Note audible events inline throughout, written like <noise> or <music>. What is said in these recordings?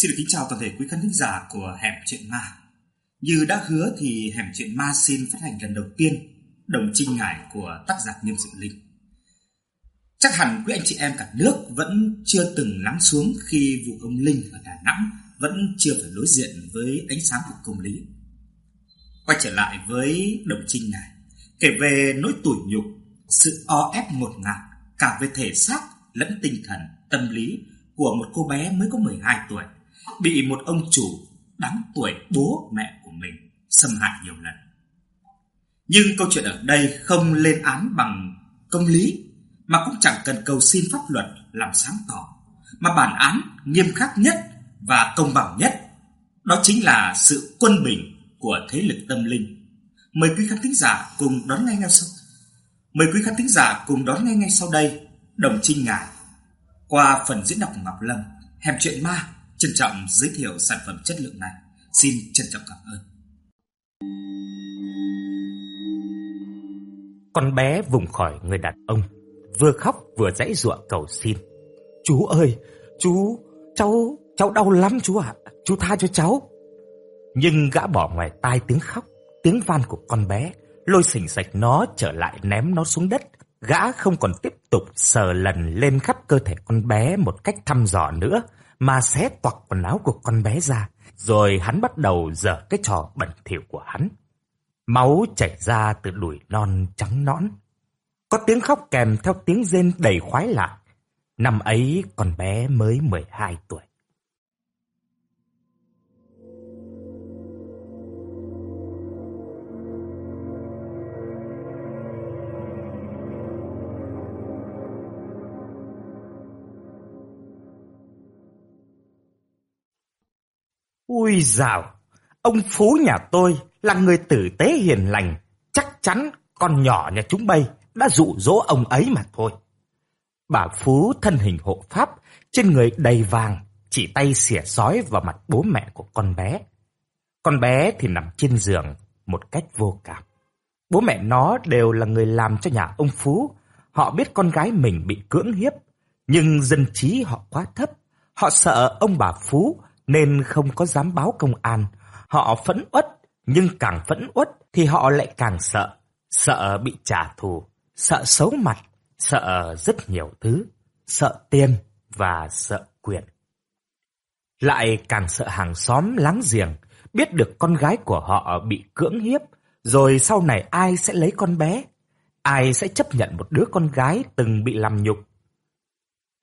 Xin được kính chào toàn thể quý khán thính giả của Hẻm Chuyện Ma. Như đã hứa thì Hẻm Chuyện Ma xin phát hành lần đầu tiên Đồng Trinh Ngải của tác giả Nghiêm Dự Linh. Chắc hẳn quý anh chị em cả nước vẫn chưa từng lắng xuống khi vụ ông Linh ở Đà Nẵng vẫn chưa phải đối diện với ánh sáng của công lý. Quay trở lại với Đồng Trinh Ngải, kể về nỗi tủi nhục, sự o ép ngột ngạt cả về thể xác lẫn tinh thần, tâm lý của một cô bé mới có 12 tuổi bị một ông chủ đáng tuổi bố mẹ của mình xâm hại nhiều lần. Nhưng câu chuyện ở đây không lên án bằng công lý mà cũng chẳng cần cầu xin pháp luật làm sáng tỏ, mà bản án nghiêm khắc nhất và công bằng nhất đó chính là sự quân bình của thế lực tâm linh. Mời quý khán thính giả cùng đón nghe ngay sau. Mời quý khán thính giả cùng đón nghe ngay sau đây Đồng Trinh Ngải qua phần diễn đọc của Ngọc Lâm, Hẻm chuyện ma trân trọng giới thiệu sản phẩm chất lượng này. Xin trân trọng cảm ơn. Con bé vùng khỏi người đàn ông, vừa khóc vừa dãy giụa cầu xin. Chú ơi, chú, cháu, cháu đau lắm chú ạ, chú tha cho cháu. Nhưng gã bỏ ngoài tai tiếng khóc, tiếng van của con bé, lôi xỉnh sạch nó trở lại ném nó xuống đất. Gã không còn tiếp tục sờ lần lên khắp cơ thể con bé một cách thăm dò nữa, mà xé toạc quần áo của con bé ra, rồi hắn bắt đầu dở cái trò bẩn thỉu của hắn. Máu chảy ra từ đùi non trắng nõn. Có tiếng khóc kèm theo tiếng rên đầy khoái lạc. Năm ấy con bé mới 12 tuổi. Ui dào, ông Phú nhà tôi là người tử tế hiền lành, chắc chắn con nhỏ nhà chúng bay đã dụ dỗ ông ấy mà thôi. Bà Phú thân hình hộ pháp, trên người đầy vàng, chỉ tay xỉa sói vào mặt bố mẹ của con bé. Con bé thì nằm trên giường một cách vô cảm. Bố mẹ nó đều là người làm cho nhà ông Phú. Họ biết con gái mình bị cưỡng hiếp, nhưng dân trí họ quá thấp. Họ sợ ông bà Phú nên không có dám báo công an. Họ phẫn uất, nhưng càng phẫn uất thì họ lại càng sợ. Sợ bị trả thù, sợ xấu mặt, sợ rất nhiều thứ, sợ tiền và sợ quyền. Lại càng sợ hàng xóm láng giềng biết được con gái của họ bị cưỡng hiếp, rồi sau này ai sẽ lấy con bé? Ai sẽ chấp nhận một đứa con gái từng bị làm nhục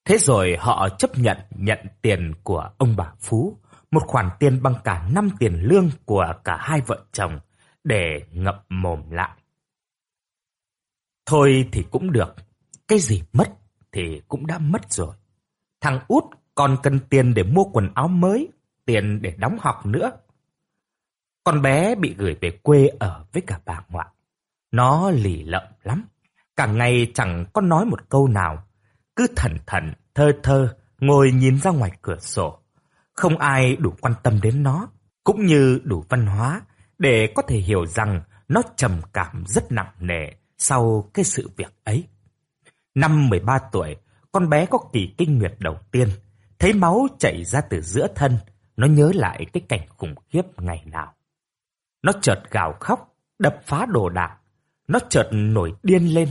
Thế rồi họ chấp nhận nhận tiền của ông bà Phú, một khoản tiền bằng cả năm tiền lương của cả hai vợ chồng để ngậm mồm lại. Thôi thì cũng được, cái gì mất thì cũng đã mất rồi. Thằng út còn cần tiền để mua quần áo mới, tiền để đóng học nữa. Con bé bị gửi về quê ở với cả bà ngoại. Nó lì lợm lắm, cả ngày chẳng có nói một câu nào cứ thần thần, thơ thơ, ngồi nhìn ra ngoài cửa sổ. Không ai đủ quan tâm đến nó, cũng như đủ văn hóa để có thể hiểu rằng nó trầm cảm rất nặng nề sau cái sự việc ấy. Năm 13 tuổi, con bé có kỳ kinh nguyệt đầu tiên, thấy máu chảy ra từ giữa thân, nó nhớ lại cái cảnh khủng khiếp ngày nào. Nó chợt gào khóc, đập phá đồ đạc, nó chợt nổi điên lên.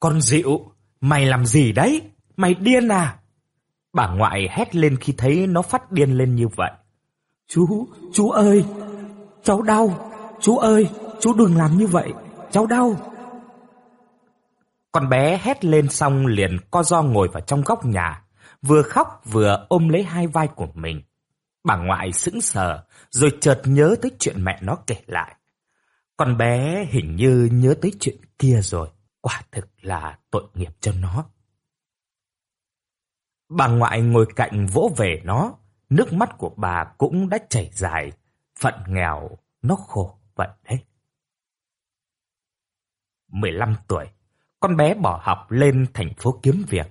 Con dịu, Mày làm gì đấy? Mày điên à? Bà ngoại hét lên khi thấy nó phát điên lên như vậy. Chú, chú ơi, cháu đau. Chú ơi, chú đừng làm như vậy, cháu đau. Con bé hét lên xong liền co do ngồi vào trong góc nhà, vừa khóc vừa ôm lấy hai vai của mình. Bà ngoại sững sờ, rồi chợt nhớ tới chuyện mẹ nó kể lại. Con bé hình như nhớ tới chuyện kia rồi. Quả thực là tội nghiệp cho nó. Bà ngoại ngồi cạnh vỗ về nó, nước mắt của bà cũng đã chảy dài, phận nghèo, nó khổ vậy đấy. 15 tuổi, con bé bỏ học lên thành phố kiếm việc.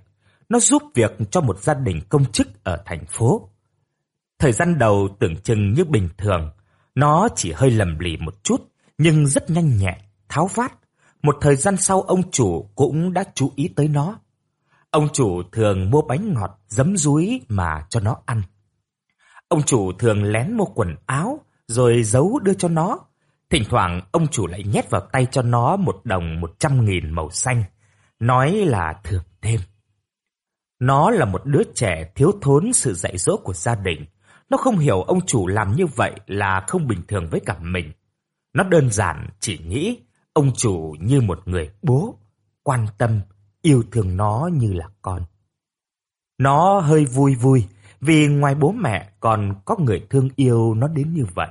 Nó giúp việc cho một gia đình công chức ở thành phố. Thời gian đầu tưởng chừng như bình thường, nó chỉ hơi lầm lì một chút, nhưng rất nhanh nhẹn, tháo vát. Một thời gian sau ông chủ cũng đã chú ý tới nó. Ông chủ thường mua bánh ngọt, giấm rúi mà cho nó ăn. Ông chủ thường lén mua quần áo rồi giấu đưa cho nó. Thỉnh thoảng ông chủ lại nhét vào tay cho nó một đồng một trăm nghìn màu xanh, nói là thưởng thêm. Nó là một đứa trẻ thiếu thốn sự dạy dỗ của gia đình. Nó không hiểu ông chủ làm như vậy là không bình thường với cả mình. Nó đơn giản chỉ nghĩ ông chủ như một người bố, quan tâm, yêu thương nó như là con. Nó hơi vui vui vì ngoài bố mẹ còn có người thương yêu nó đến như vậy.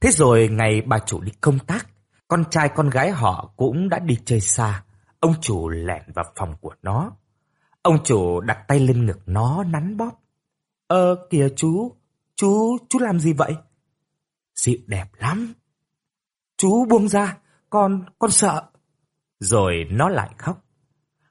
Thế rồi ngày bà chủ đi công tác, con trai con gái họ cũng đã đi chơi xa. Ông chủ lẻn vào phòng của nó. Ông chủ đặt tay lên ngực nó nắn bóp. Ơ kìa chú, chú, chú làm gì vậy? Dịu đẹp lắm. Chú buông ra, con, con sợ. Rồi nó lại khóc.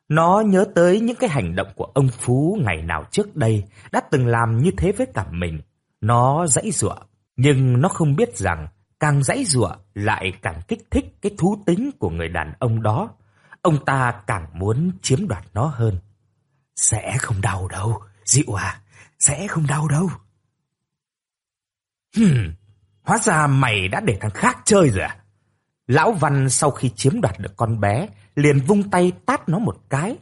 Nó nhớ tới những cái hành động của ông Phú ngày nào trước đây đã từng làm như thế với cả mình. Nó dãy dụa, nhưng nó không biết rằng càng dãy dụa lại càng kích thích cái thú tính của người đàn ông đó. Ông ta càng muốn chiếm đoạt nó hơn. Sẽ không đau đâu, dịu à, sẽ không đau đâu. Hừm, hóa ra mày đã để thằng khác chơi rồi à? Lão Văn sau khi chiếm đoạt được con bé, liền vung tay tát nó một cái.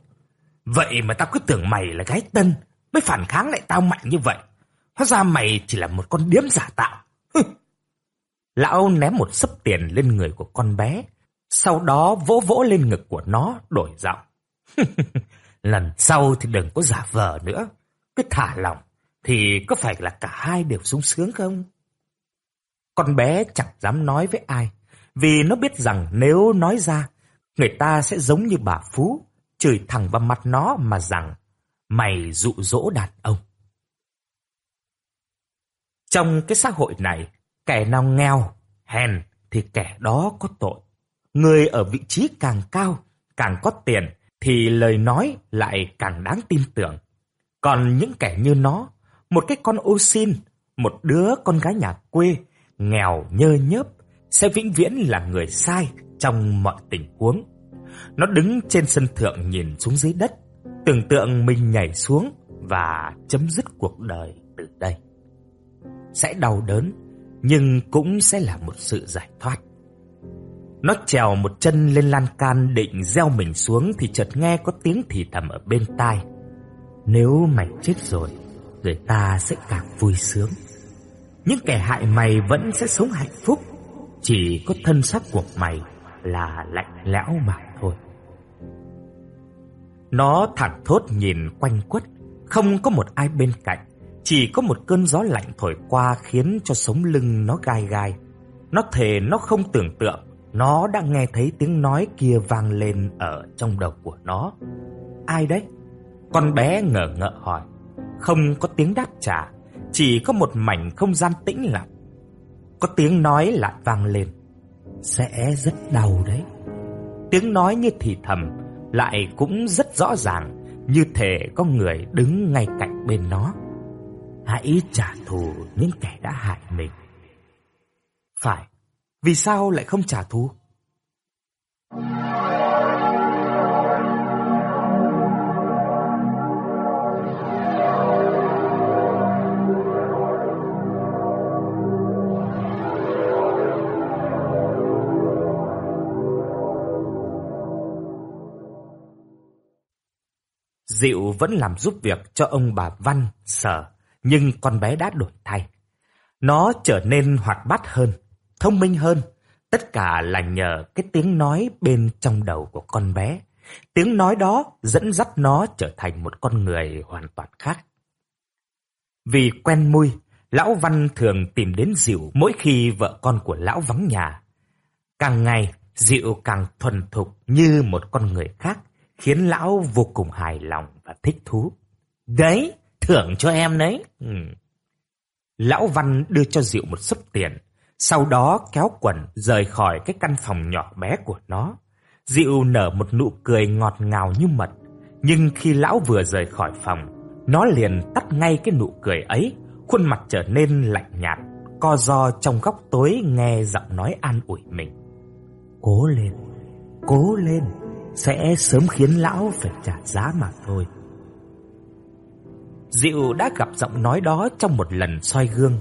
Vậy mà tao cứ tưởng mày là gái tân, mới phản kháng lại tao mạnh như vậy. Hóa ra mày chỉ là một con điếm giả tạo. Lão ném một sấp tiền lên người của con bé, sau đó vỗ vỗ lên ngực của nó đổi giọng. Lần sau thì đừng có giả vờ nữa, cứ thả lòng, thì có phải là cả hai đều sung sướng không? Con bé chẳng dám nói với ai, vì nó biết rằng nếu nói ra, người ta sẽ giống như bà Phú, chửi thẳng vào mặt nó mà rằng mày dụ dỗ đàn ông. Trong cái xã hội này, kẻ nào nghèo, hèn thì kẻ đó có tội. Người ở vị trí càng cao, càng có tiền thì lời nói lại càng đáng tin tưởng. Còn những kẻ như nó, một cái con ô xin, một đứa con gái nhà quê, nghèo nhơ nhớp, sẽ vĩnh viễn là người sai trong mọi tình huống. Nó đứng trên sân thượng nhìn xuống dưới đất, tưởng tượng mình nhảy xuống và chấm dứt cuộc đời từ đây. Sẽ đau đớn, nhưng cũng sẽ là một sự giải thoát. Nó trèo một chân lên lan can định gieo mình xuống thì chợt nghe có tiếng thì thầm ở bên tai. Nếu mày chết rồi, người ta sẽ càng vui sướng. Những kẻ hại mày vẫn sẽ sống hạnh phúc, chỉ có thân xác của mày là lạnh lẽo mà thôi. Nó thẳng thốt nhìn quanh quất, không có một ai bên cạnh, chỉ có một cơn gió lạnh thổi qua khiến cho sống lưng nó gai gai. Nó thề nó không tưởng tượng, nó đã nghe thấy tiếng nói kia vang lên ở trong đầu của nó. Ai đấy? Con bé ngờ ngợ hỏi. Không có tiếng đáp trả, chỉ có một mảnh không gian tĩnh lặng. Có tiếng nói lại vang lên. Sẽ rất đau đấy. Tiếng nói như thì thầm, lại cũng rất rõ ràng, như thể có người đứng ngay cạnh bên nó. Hãy trả thù những kẻ đã hại mình. Phải, vì sao lại không trả thù? Diệu vẫn làm giúp việc cho ông bà Văn, Sở, nhưng con bé đã đổi thay. Nó trở nên hoạt bát hơn, thông minh hơn. Tất cả là nhờ cái tiếng nói bên trong đầu của con bé. Tiếng nói đó dẫn dắt nó trở thành một con người hoàn toàn khác. Vì quen mui, Lão Văn thường tìm đến Diệu mỗi khi vợ con của Lão vắng nhà. Càng ngày, Diệu càng thuần thục như một con người khác, khiến Lão vô cùng hài lòng và thích thú. Đấy, thưởng cho em đấy. Ừ. Lão Văn đưa cho Diệu một sấp tiền, sau đó kéo quần rời khỏi cái căn phòng nhỏ bé của nó. Diệu nở một nụ cười ngọt ngào như mật, nhưng khi lão vừa rời khỏi phòng, nó liền tắt ngay cái nụ cười ấy, khuôn mặt trở nên lạnh nhạt, co ro trong góc tối nghe giọng nói an ủi mình. Cố lên, cố lên, sẽ sớm khiến lão phải trả giá mà thôi. Diệu đã gặp giọng nói đó trong một lần soi gương.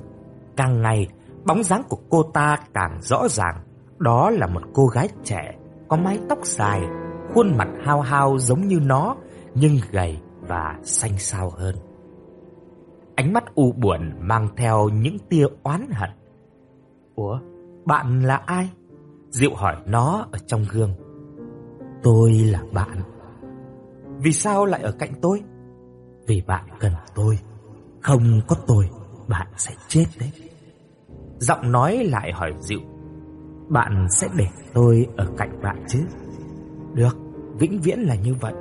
Càng ngày, bóng dáng của cô ta càng rõ ràng. Đó là một cô gái trẻ, có mái tóc dài, khuôn mặt hao hao giống như nó, nhưng gầy và xanh xao hơn. Ánh mắt u buồn mang theo những tia oán hận. Ủa, bạn là ai? Diệu hỏi nó ở trong gương. Tôi là bạn. Vì sao lại ở cạnh tôi? Vì bạn cần tôi. Không có tôi, bạn sẽ chết đấy. Giọng nói lại hỏi Diệu. Bạn sẽ để tôi ở cạnh bạn chứ? Được, vĩnh viễn là như vậy.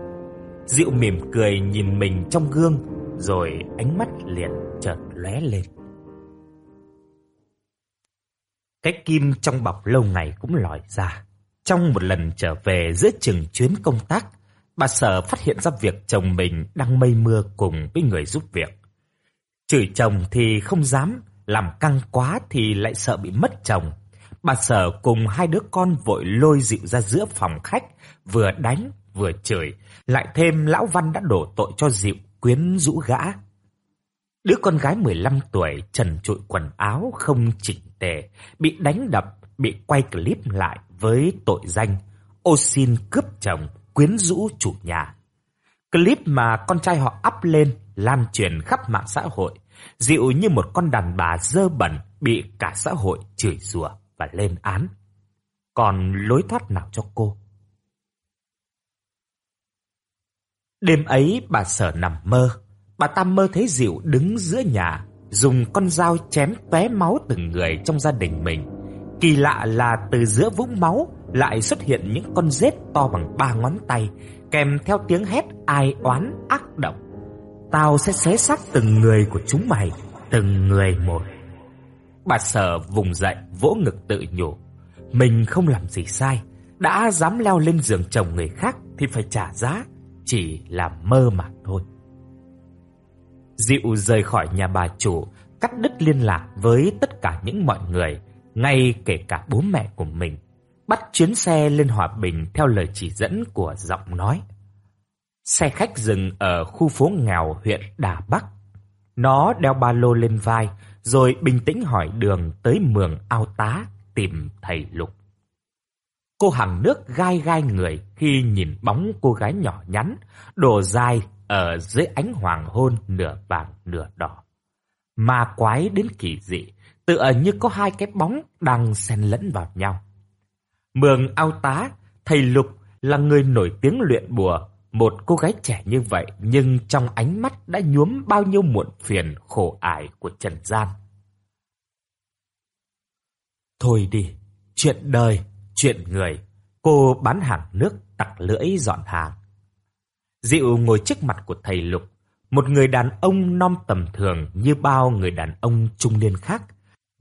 Diệu mỉm cười nhìn mình trong gương, rồi ánh mắt liền chợt lóe lên. Cái kim trong bọc lâu ngày cũng lòi ra. Trong một lần trở về giữa chừng chuyến công tác, bà Sở phát hiện ra việc chồng mình đang mây mưa cùng với người giúp việc. Chửi chồng thì không dám, làm căng quá thì lại sợ bị mất chồng. Bà Sở cùng hai đứa con vội lôi dịu ra giữa phòng khách, vừa đánh vừa chửi, lại thêm lão Văn đã đổ tội cho dịu quyến rũ gã. Đứa con gái 15 tuổi trần trụi quần áo không chỉnh tề, bị đánh đập, bị quay clip lại với tội danh ô xin cướp chồng, quyến rũ chủ nhà. Clip mà con trai họ up lên lan truyền khắp mạng xã hội, dịu như một con đàn bà dơ bẩn bị cả xã hội chửi rủa và lên án. Còn lối thoát nào cho cô? Đêm ấy bà sở nằm mơ, bà ta mơ thấy Diệu đứng giữa nhà, dùng con dao chém tóe máu từng người trong gia đình mình. Kỳ lạ là từ giữa vũng máu lại xuất hiện những con rết to bằng ba ngón tay, kèm theo tiếng hét ai oán ác độc. Tao sẽ xé xác từng người của chúng mày, từng người một. Bà sở vùng dậy, vỗ ngực tự nhủ. Mình không làm gì sai, đã dám leo lên giường chồng người khác thì phải trả giá, chỉ là mơ mà thôi. Dịu rời khỏi nhà bà chủ, cắt đứt liên lạc với tất cả những mọi người, ngay kể cả bố mẹ của mình. Bắt chuyến xe lên Hòa Bình theo lời chỉ dẫn của giọng nói. Xe khách dừng ở khu phố nghèo huyện Đà Bắc. Nó đeo ba lô lên vai, rồi bình tĩnh hỏi đường tới mường ao tá tìm thầy Lục. Cô hàng nước gai gai người khi nhìn bóng cô gái nhỏ nhắn, đồ dài ở dưới ánh hoàng hôn nửa vàng nửa đỏ. Ma quái đến kỳ dị, tựa như có hai cái bóng đang xen lẫn vào nhau. Mường ao tá, thầy Lục là người nổi tiếng luyện bùa, một cô gái trẻ như vậy nhưng trong ánh mắt đã nhuốm bao nhiêu muộn phiền khổ ải của trần gian. Thôi đi, chuyện đời, chuyện người, cô bán hàng nước tặc lưỡi dọn hàng. Dịu ngồi trước mặt của thầy Lục, một người đàn ông non tầm thường như bao người đàn ông trung niên khác.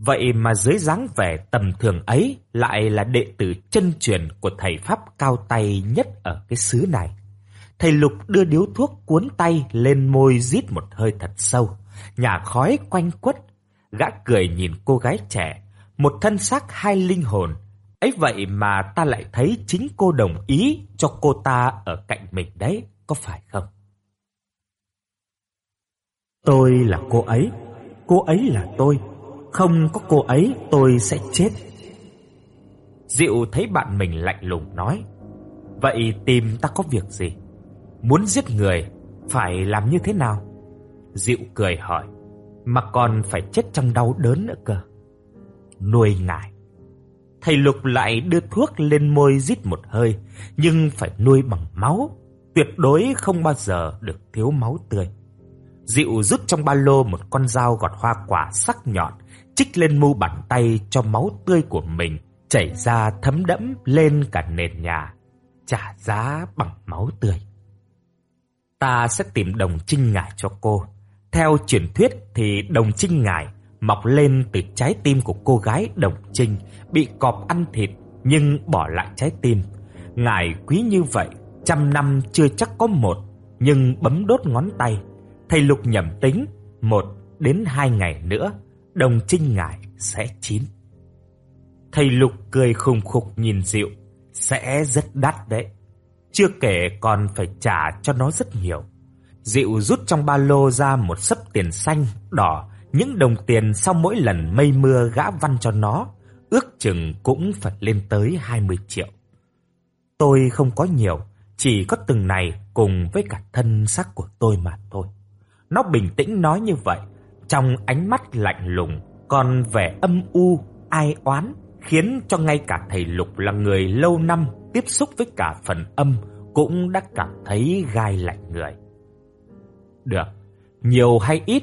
Vậy mà dưới dáng vẻ tầm thường ấy lại là đệ tử chân truyền của thầy Pháp cao tay nhất ở cái xứ này. Thầy Lục đưa điếu thuốc cuốn tay lên môi rít một hơi thật sâu, nhà khói quanh quất. Gã cười nhìn cô gái trẻ, một thân xác hai linh hồn. ấy vậy mà ta lại thấy chính cô đồng ý cho cô ta ở cạnh mình đấy có phải không? Tôi là cô ấy, cô ấy là tôi, không có cô ấy tôi sẽ chết. Diệu thấy bạn mình lạnh lùng nói, vậy tìm ta có việc gì? Muốn giết người, phải làm như thế nào? Diệu cười hỏi, mà còn phải chết trong đau đớn nữa cơ. Nuôi ngài. Thầy Lục lại đưa thuốc lên môi rít một hơi, nhưng phải nuôi bằng máu, tuyệt đối không bao giờ được thiếu máu tươi. Dịu rút trong ba lô một con dao gọt hoa quả sắc nhọn, chích lên mu bàn tay cho máu tươi của mình chảy ra thấm đẫm lên cả nền nhà, trả giá bằng máu tươi. Ta sẽ tìm đồng trinh ngải cho cô. Theo truyền thuyết thì đồng trinh ngải mọc lên từ trái tim của cô gái đồng trinh bị cọp ăn thịt nhưng bỏ lại trái tim. Ngải quý như vậy trăm năm chưa chắc có một, nhưng bấm đốt ngón tay, thầy Lục nhẩm tính, một đến hai ngày nữa, đồng trinh ngải sẽ chín. Thầy Lục cười khùng khục nhìn Diệu, sẽ rất đắt đấy. Chưa kể còn phải trả cho nó rất nhiều. diệu rút trong ba lô ra một sấp tiền xanh, đỏ, những đồng tiền sau mỗi lần mây mưa gã văn cho nó, ước chừng cũng phải lên tới 20 triệu. Tôi không có nhiều, chỉ có từng này cùng với cả thân xác của tôi mà thôi. Nó bình tĩnh nói như vậy, trong ánh mắt lạnh lùng, còn vẻ âm u, ai oán, khiến cho ngay cả thầy Lục là người lâu năm tiếp xúc với cả phần âm cũng đã cảm thấy gai lạnh người. Được, nhiều hay ít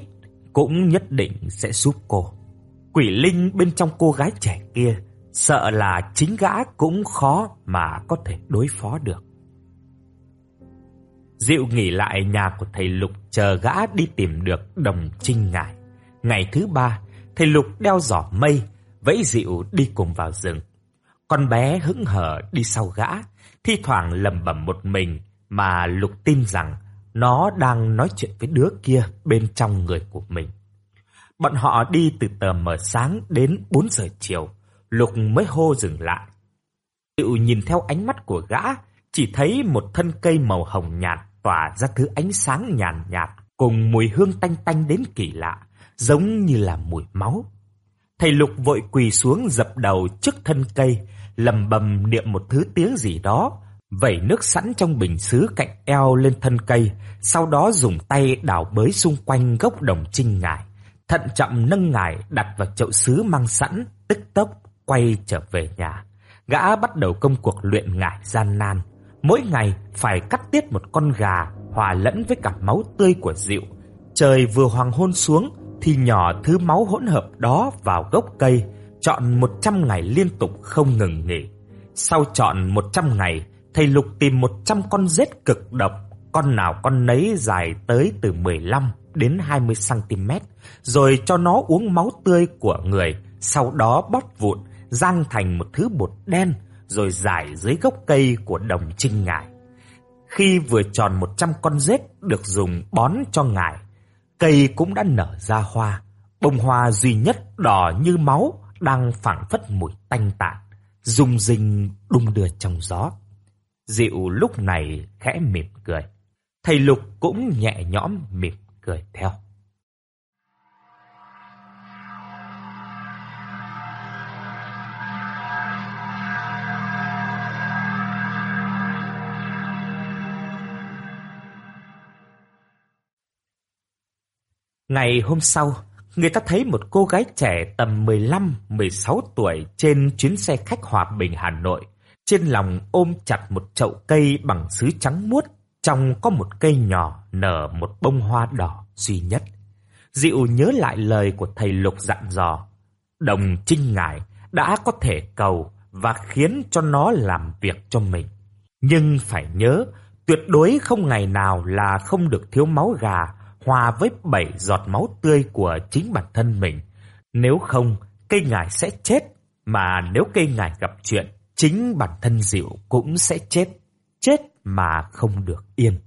cũng nhất định sẽ giúp cô. Quỷ linh bên trong cô gái trẻ kia sợ là chính gã cũng khó mà có thể đối phó được. Diệu nghỉ lại nhà của thầy Lục chờ gã đi tìm được đồng trinh ngải. Ngày thứ ba, thầy Lục đeo giỏ mây, vẫy dịu đi cùng vào rừng. Con bé hững hờ đi sau gã, thi thoảng lầm bẩm một mình mà Lục tin rằng nó đang nói chuyện với đứa kia bên trong người của mình. Bọn họ đi từ tờ mờ sáng đến 4 giờ chiều, Lục mới hô dừng lại. Dịu nhìn theo ánh mắt của gã, chỉ thấy một thân cây màu hồng nhạt tỏa ra thứ ánh sáng nhàn nhạt, cùng mùi hương tanh tanh đến kỳ lạ, giống như là mùi máu. Thầy Lục vội quỳ xuống dập đầu trước thân cây, lầm bầm niệm một thứ tiếng gì đó, vẩy nước sẵn trong bình sứ cạnh eo lên thân cây, sau đó dùng tay đào bới xung quanh gốc đồng trinh ngải, thận trọng nâng ngải đặt vào chậu sứ mang sẵn, tức tốc quay trở về nhà. Gã bắt đầu công cuộc luyện ngải gian nan, mỗi ngày phải cắt tiết một con gà hòa lẫn với cả máu tươi của rượu. Trời vừa hoàng hôn xuống thì nhỏ thứ máu hỗn hợp đó vào gốc cây, chọn 100 ngày liên tục không ngừng nghỉ. Sau chọn 100 ngày, thầy Lục tìm 100 con rết cực độc, con nào con nấy dài tới từ 15 đến 20 cm, rồi cho nó uống máu tươi của người, sau đó bóp vụn, rang thành một thứ bột đen rồi rải dưới gốc cây của đồng trinh ngải. Khi vừa tròn 100 con rết được dùng bón cho ngải, cây cũng đã nở ra hoa. Bông hoa duy nhất đỏ như máu đang phảng phất mùi tanh tạn, rung rinh đung đưa trong gió. Dịu lúc này khẽ mỉm cười. Thầy Lục cũng nhẹ nhõm mỉm cười theo. Ngày hôm sau, người ta thấy một cô gái trẻ tầm 15-16 tuổi trên chuyến xe khách Hòa Bình Hà Nội. Trên lòng ôm chặt một chậu cây bằng sứ trắng muốt, trong có một cây nhỏ nở một bông hoa đỏ duy nhất. Diệu nhớ lại lời của thầy Lục dặn dò. Đồng trinh ngải đã có thể cầu và khiến cho nó làm việc cho mình. Nhưng phải nhớ, tuyệt đối không ngày nào là không được thiếu máu gà hòa với bảy giọt máu tươi của chính bản thân mình. Nếu không, cây ngải sẽ chết, mà nếu cây ngải gặp chuyện, chính bản thân Diệu cũng sẽ chết, chết mà không được yên.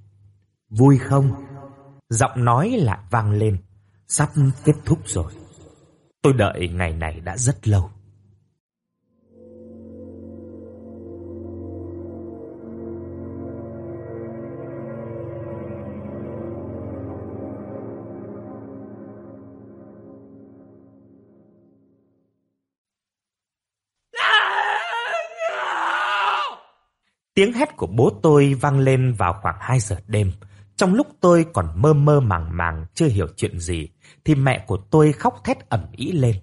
Vui không? Giọng nói lại vang lên, sắp kết thúc rồi. Tôi đợi ngày này đã rất lâu. Tiếng hét của bố tôi vang lên vào khoảng 2 giờ đêm. Trong lúc tôi còn mơ mơ màng màng chưa hiểu chuyện gì, thì mẹ của tôi khóc thét ẩm ý lên.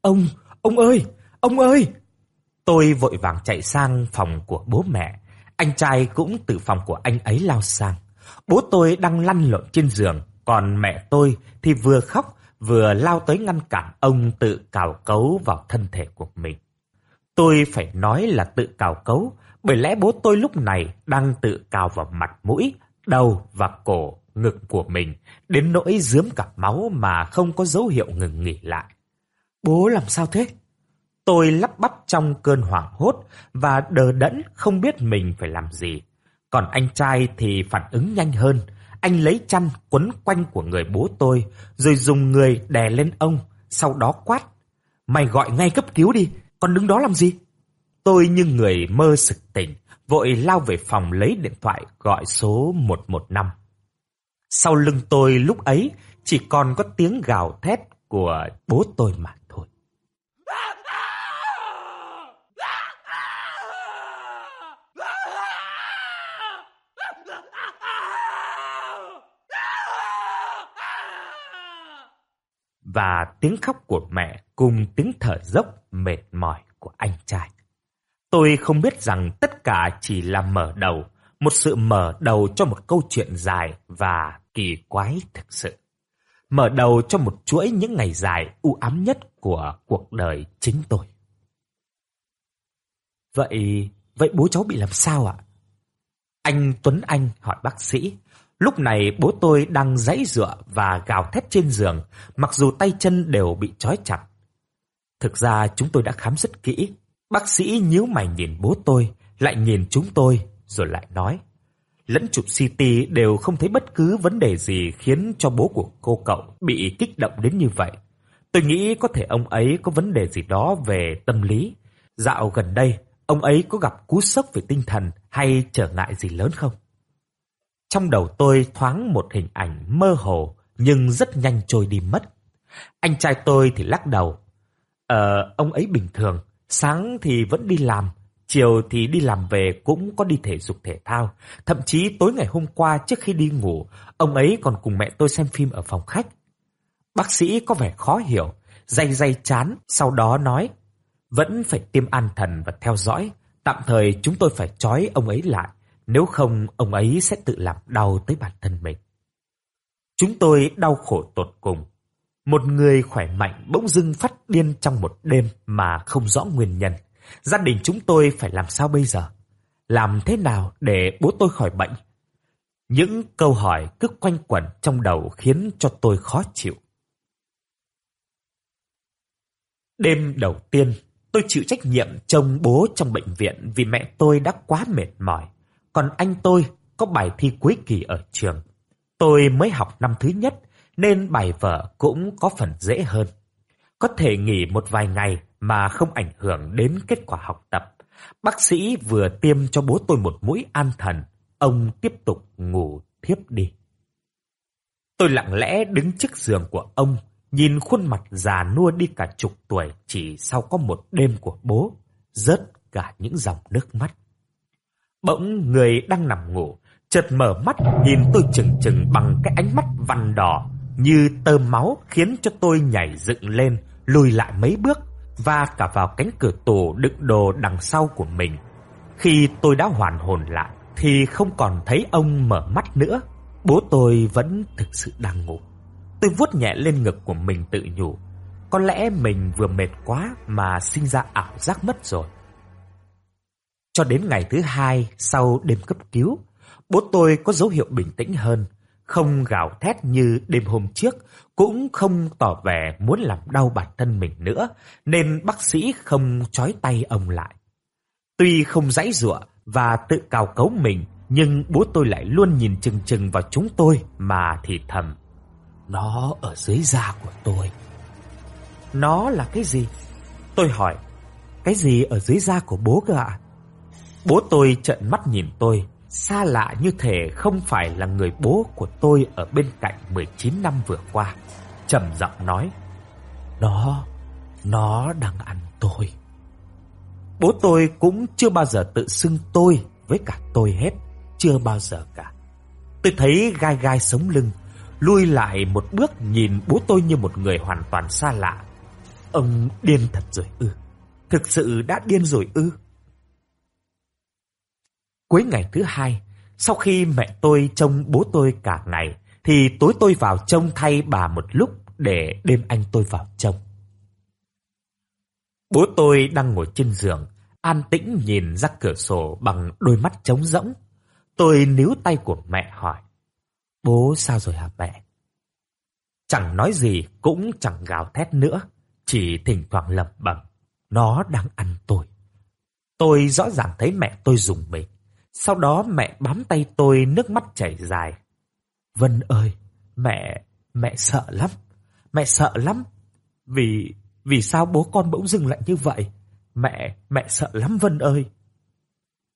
Ông, ông ơi, ông ơi! Tôi vội vàng chạy sang phòng của bố mẹ. Anh trai cũng từ phòng của anh ấy lao sang. Bố tôi đang lăn lộn trên giường, còn mẹ tôi thì vừa khóc vừa lao tới ngăn cản ông tự cào cấu vào thân thể của mình. Tôi phải nói là tự cào cấu, bởi lẽ bố tôi lúc này đang tự cào vào mặt mũi, đầu và cổ, ngực của mình, đến nỗi dướm cả máu mà không có dấu hiệu ngừng nghỉ lại. Bố làm sao thế? Tôi lắp bắp trong cơn hoảng hốt và đờ đẫn không biết mình phải làm gì. Còn anh trai thì phản ứng nhanh hơn. Anh lấy chăn quấn quanh của người bố tôi, rồi dùng người đè lên ông, sau đó quát. Mày gọi ngay cấp cứu đi, còn đứng đó làm gì? Tôi như người mơ sực tỉnh, vội lao về phòng lấy điện thoại gọi số 115. Sau lưng tôi lúc ấy chỉ còn có tiếng gào thét của bố tôi mà thôi. Và tiếng khóc của mẹ cùng tiếng thở dốc mệt mỏi của anh trai. Tôi không biết rằng tất cả chỉ là mở đầu, một sự mở đầu cho một câu chuyện dài và kỳ quái thực sự. Mở đầu cho một chuỗi những ngày dài u ám nhất của cuộc đời chính tôi. Vậy, vậy bố cháu bị làm sao ạ? Anh Tuấn Anh hỏi bác sĩ. Lúc này bố tôi đang dãy dựa và gào thét trên giường, mặc dù tay chân đều bị trói chặt. Thực ra chúng tôi đã khám rất kỹ. Bác sĩ nhíu mày nhìn bố tôi, lại nhìn chúng tôi, rồi lại nói lẫn chụp CT đều không thấy bất cứ vấn đề gì khiến cho bố của cô cậu bị kích động đến như vậy. Tôi nghĩ có thể ông ấy có vấn đề gì đó về tâm lý. Dạo gần đây, ông ấy có gặp cú sốc về tinh thần hay trở ngại gì lớn không? Trong đầu tôi thoáng một hình ảnh mơ hồ nhưng rất nhanh trôi đi mất. Anh trai tôi thì lắc đầu. Ờ, ông ấy bình thường, sáng thì vẫn đi làm, Chiều thì đi làm về cũng có đi thể dục thể thao. Thậm chí tối ngày hôm qua trước khi đi ngủ, ông ấy còn cùng mẹ tôi xem phim ở phòng khách. Bác sĩ có vẻ khó hiểu, day day chán, sau đó nói, vẫn phải tiêm an thần và theo dõi. Tạm thời chúng tôi phải trói ông ấy lại, nếu không ông ấy sẽ tự làm đau tới bản thân mình. Chúng tôi đau khổ tột cùng. Một người khỏe mạnh bỗng dưng phát điên trong một đêm mà không rõ nguyên nhân. Gia đình chúng tôi phải làm sao bây giờ? Làm thế nào để bố tôi khỏi bệnh? Những câu hỏi cứ quanh quẩn trong đầu khiến cho tôi khó chịu. Đêm đầu tiên, tôi chịu trách nhiệm trông bố trong bệnh viện vì mẹ tôi đã quá mệt mỏi. Còn anh tôi có bài thi cuối kỳ ở trường. Tôi mới học năm thứ nhất nên bài vở cũng có phần dễ hơn. Có thể nghỉ một vài ngày mà không ảnh hưởng đến kết quả học tập. Bác sĩ vừa tiêm cho bố tôi một mũi an thần, ông tiếp tục ngủ thiếp đi. Tôi lặng lẽ đứng trước giường của ông, nhìn khuôn mặt già nua đi cả chục tuổi chỉ sau có một đêm của bố, rớt cả những dòng nước mắt. Bỗng người đang nằm ngủ, chợt mở mắt nhìn tôi chừng chừng bằng cái ánh mắt vằn đỏ như tơ máu khiến cho tôi nhảy dựng lên, lùi lại mấy bước và cả vào cánh cửa tủ đựng đồ đằng sau của mình. Khi tôi đã hoàn hồn lại thì không còn thấy ông mở mắt nữa. Bố tôi vẫn thực sự đang ngủ. Tôi vuốt nhẹ lên ngực của mình tự nhủ. Có lẽ mình vừa mệt quá mà sinh ra ảo giác mất rồi. Cho đến ngày thứ hai sau đêm cấp cứu, bố tôi có dấu hiệu bình tĩnh hơn không gào thét như đêm hôm trước, cũng không tỏ vẻ muốn làm đau bản thân mình nữa, nên bác sĩ không trói tay ông lại. Tuy không dãy dụa và tự cào cấu mình, nhưng bố tôi lại luôn nhìn chừng chừng vào chúng tôi mà thì thầm. Nó ở dưới da của tôi. Nó là cái gì? Tôi hỏi. Cái gì ở dưới da của bố cơ ạ? Bố tôi trợn mắt nhìn tôi, xa lạ như thể không phải là người bố của tôi ở bên cạnh 19 năm vừa qua. Trầm giọng nói, nó, nó đang ăn tôi. Bố tôi cũng chưa bao giờ tự xưng tôi với cả tôi hết, chưa bao giờ cả. Tôi thấy gai gai sống lưng, lui lại một bước nhìn bố tôi như một người hoàn toàn xa lạ. Ông điên thật rồi ư, thực sự đã điên rồi ư. Cuối ngày thứ hai, sau khi mẹ tôi trông bố tôi cả ngày, thì tối tôi vào trông thay bà một lúc để đêm anh tôi vào trông. Bố tôi đang ngồi trên giường, an tĩnh nhìn ra cửa sổ bằng đôi mắt trống rỗng. Tôi níu tay của mẹ hỏi, bố sao rồi hả mẹ? Chẳng nói gì cũng chẳng gào thét nữa, chỉ thỉnh thoảng lẩm bẩm, nó đang ăn tôi. Tôi rõ ràng thấy mẹ tôi dùng mình. Sau đó mẹ bám tay tôi nước mắt chảy dài. Vân ơi, mẹ, mẹ sợ lắm. Mẹ sợ lắm. Vì, vì sao bố con bỗng dừng lại như vậy? Mẹ, mẹ sợ lắm Vân ơi.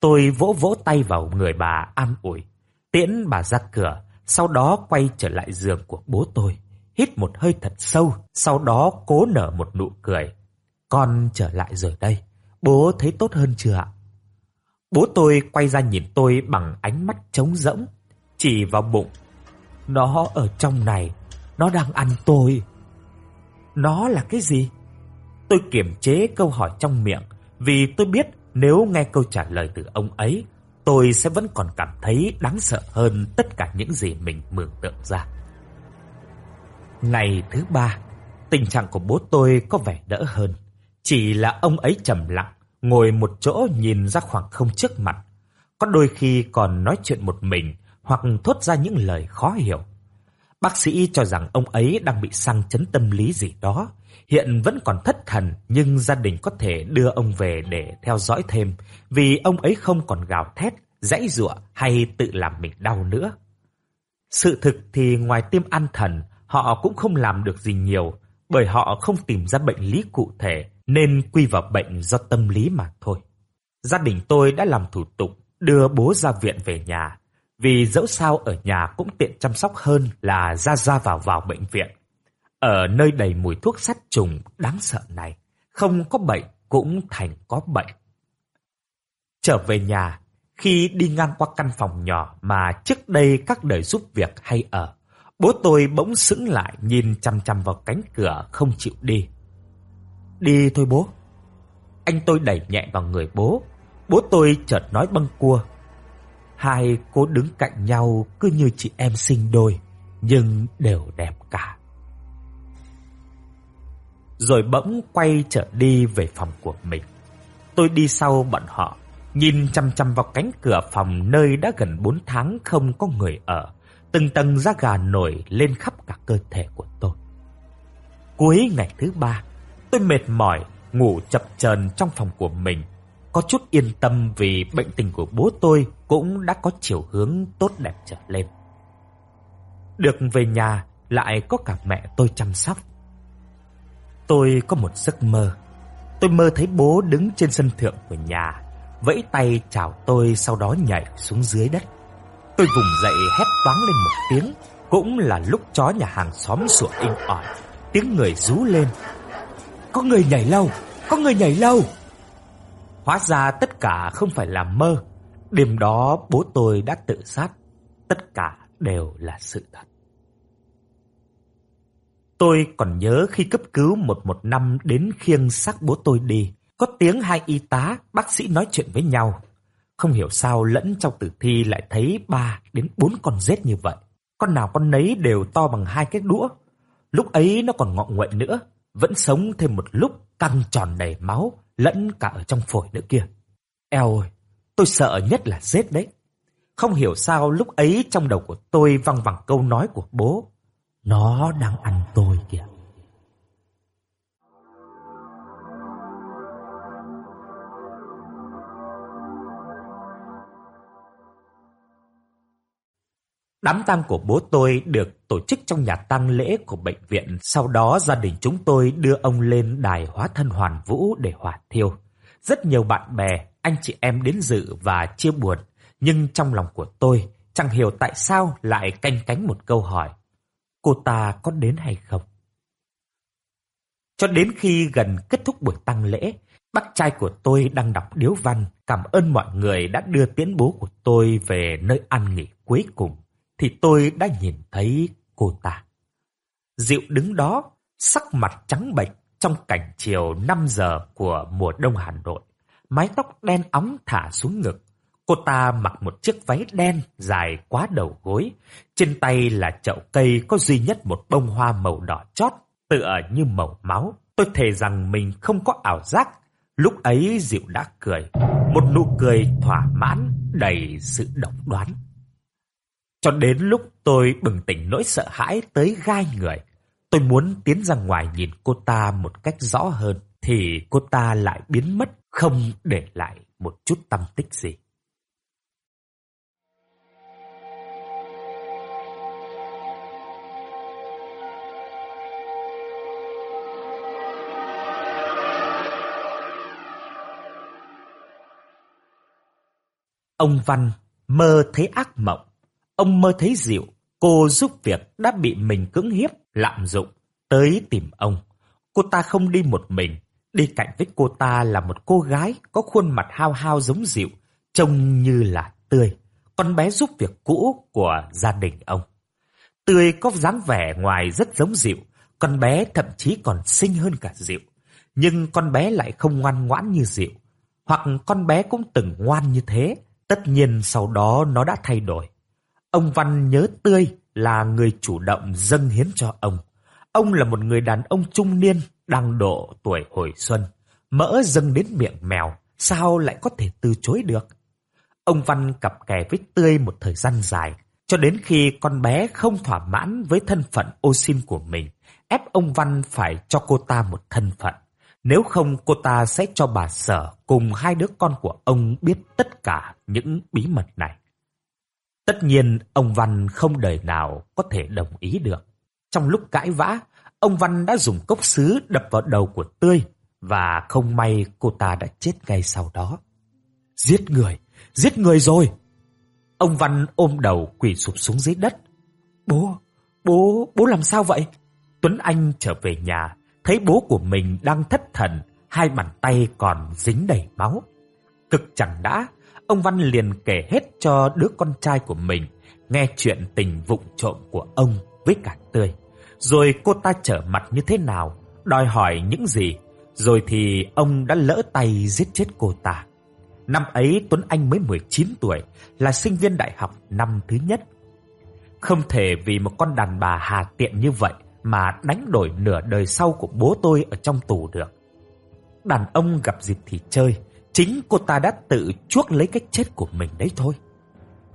Tôi vỗ vỗ tay vào người bà an ủi. Tiễn bà ra cửa, sau đó quay trở lại giường của bố tôi, hít một hơi thật sâu, sau đó cố nở một nụ cười. Con trở lại rồi đây, bố thấy tốt hơn chưa ạ? Bố tôi quay ra nhìn tôi bằng ánh mắt trống rỗng, chỉ vào bụng. Nó ở trong này, nó đang ăn tôi. Nó là cái gì? Tôi kiềm chế câu hỏi trong miệng, vì tôi biết nếu nghe câu trả lời từ ông ấy, tôi sẽ vẫn còn cảm thấy đáng sợ hơn tất cả những gì mình mường tượng ra. Ngày thứ ba, tình trạng của bố tôi có vẻ đỡ hơn. Chỉ là ông ấy trầm lặng, ngồi một chỗ nhìn ra khoảng không trước mặt. Có đôi khi còn nói chuyện một mình hoặc thốt ra những lời khó hiểu. Bác sĩ cho rằng ông ấy đang bị sang chấn tâm lý gì đó. Hiện vẫn còn thất thần nhưng gia đình có thể đưa ông về để theo dõi thêm vì ông ấy không còn gào thét, dãy giụa hay tự làm mình đau nữa. Sự thực thì ngoài tiêm an thần, họ cũng không làm được gì nhiều bởi họ không tìm ra bệnh lý cụ thể nên quy vào bệnh do tâm lý mà thôi. Gia đình tôi đã làm thủ tục đưa bố ra viện về nhà, vì dẫu sao ở nhà cũng tiện chăm sóc hơn là ra ra vào vào bệnh viện. Ở nơi đầy mùi thuốc sát trùng đáng sợ này, không có bệnh cũng thành có bệnh. Trở về nhà, khi đi ngang qua căn phòng nhỏ mà trước đây các đời giúp việc hay ở, bố tôi bỗng sững lại nhìn chăm chăm vào cánh cửa không chịu đi. Đi thôi bố. Anh tôi đẩy nhẹ vào người bố. Bố tôi chợt nói bâng cua. Hai cô đứng cạnh nhau cứ như chị em sinh đôi, nhưng đều đẹp cả. Rồi bỗng quay trở đi về phòng của mình. Tôi đi sau bọn họ, nhìn chăm chăm vào cánh cửa phòng nơi đã gần 4 tháng không có người ở. Từng tầng da gà nổi lên khắp cả cơ thể của tôi. Cuối ngày thứ ba, Tôi mệt mỏi, ngủ chập chờn trong phòng của mình. Có chút yên tâm vì bệnh tình của bố tôi cũng đã có chiều hướng tốt đẹp trở lên. Được về nhà lại có cả mẹ tôi chăm sóc. Tôi có một giấc mơ. Tôi mơ thấy bố đứng trên sân thượng của nhà, vẫy tay chào tôi sau đó nhảy xuống dưới đất. Tôi vùng dậy hét toáng lên một tiếng, cũng là lúc chó nhà hàng xóm sủa inh ỏi, tiếng người rú lên có người nhảy lâu, có người nhảy lâu. Hóa ra tất cả không phải là mơ. Đêm đó bố tôi đã tự sát. Tất cả đều là sự thật. Tôi còn nhớ khi cấp cứu 115 đến khiêng xác bố tôi đi, có tiếng hai y tá, bác sĩ nói chuyện với nhau. Không hiểu sao lẫn trong tử thi lại thấy ba đến bốn con rết như vậy. Con nào con nấy đều to bằng hai cái đũa. Lúc ấy nó còn ngọ nguậy nữa, vẫn sống thêm một lúc căng tròn đầy máu, lẫn cả ở trong phổi nữa kia. Eo ơi, tôi sợ nhất là rết đấy. Không hiểu sao lúc ấy trong đầu của tôi văng vẳng câu nói của bố. Nó đang ăn tôi kìa. Đám tang của bố tôi được tổ chức trong nhà tang lễ của bệnh viện. Sau đó gia đình chúng tôi đưa ông lên đài hóa thân hoàn vũ để hỏa thiêu. Rất nhiều bạn bè, anh chị em đến dự và chia buồn. Nhưng trong lòng của tôi chẳng hiểu tại sao lại canh cánh một câu hỏi. Cô ta có đến hay không? Cho đến khi gần kết thúc buổi tang lễ, bác trai của tôi đang đọc điếu văn cảm ơn mọi người đã đưa tiến bố của tôi về nơi ăn nghỉ cuối cùng thì tôi đã nhìn thấy cô ta. Diệu đứng đó, sắc mặt trắng bệch trong cảnh chiều 5 giờ của mùa đông Hà Nội. Mái tóc đen óng thả xuống ngực. Cô ta mặc một chiếc váy đen dài quá đầu gối. Trên tay là chậu cây có duy nhất một bông hoa màu đỏ chót, tựa như màu máu. Tôi thề rằng mình không có ảo giác. Lúc ấy Diệu đã cười. Một nụ cười thỏa mãn, đầy sự độc đoán. Cho đến lúc tôi bừng tỉnh nỗi sợ hãi tới gai người, tôi muốn tiến ra ngoài nhìn cô ta một cách rõ hơn, thì cô ta lại biến mất, không để lại một chút tâm tích gì. Ông Văn mơ thấy ác mộng. Ông mơ thấy Diệu Cô giúp việc đã bị mình cưỡng hiếp, lạm dụng, tới tìm ông. Cô ta không đi một mình, đi cạnh với cô ta là một cô gái có khuôn mặt hao hao giống diệu trông như là tươi, con bé giúp việc cũ của gia đình ông. Tươi có dáng vẻ ngoài rất giống diệu con bé thậm chí còn xinh hơn cả diệu Nhưng con bé lại không ngoan ngoãn như diệu Hoặc con bé cũng từng ngoan như thế, tất nhiên sau đó nó đã thay đổi. Ông Văn nhớ Tươi là người chủ động dâng hiến cho ông. Ông là một người đàn ông trung niên đang độ tuổi hồi xuân. Mỡ dâng đến miệng mèo, sao lại có thể từ chối được? Ông Văn cặp kè với Tươi một thời gian dài, cho đến khi con bé không thỏa mãn với thân phận ô xin của mình, ép ông Văn phải cho cô ta một thân phận. Nếu không cô ta sẽ cho bà Sở cùng hai đứa con của ông biết tất cả những bí mật này. Tất nhiên ông Văn không đời nào có thể đồng ý được. Trong lúc cãi vã, ông Văn đã dùng cốc sứ đập vào đầu của Tươi và không may cô ta đã chết ngay sau đó. Giết người, giết người rồi! Ông Văn ôm đầu quỳ sụp xuống dưới đất. Bố, bố, bố làm sao vậy? Tuấn Anh trở về nhà, thấy bố của mình đang thất thần, hai bàn tay còn dính đầy máu. Cực chẳng đã, ông Văn liền kể hết cho đứa con trai của mình nghe chuyện tình vụng trộm của ông với cả Tươi. Rồi cô ta trở mặt như thế nào, đòi hỏi những gì, rồi thì ông đã lỡ tay giết chết cô ta. Năm ấy Tuấn Anh mới 19 tuổi, là sinh viên đại học năm thứ nhất. Không thể vì một con đàn bà hà tiện như vậy mà đánh đổi nửa đời sau của bố tôi ở trong tù được. Đàn ông gặp dịp thì chơi, chính cô ta đã tự chuốc lấy cái chết của mình đấy thôi.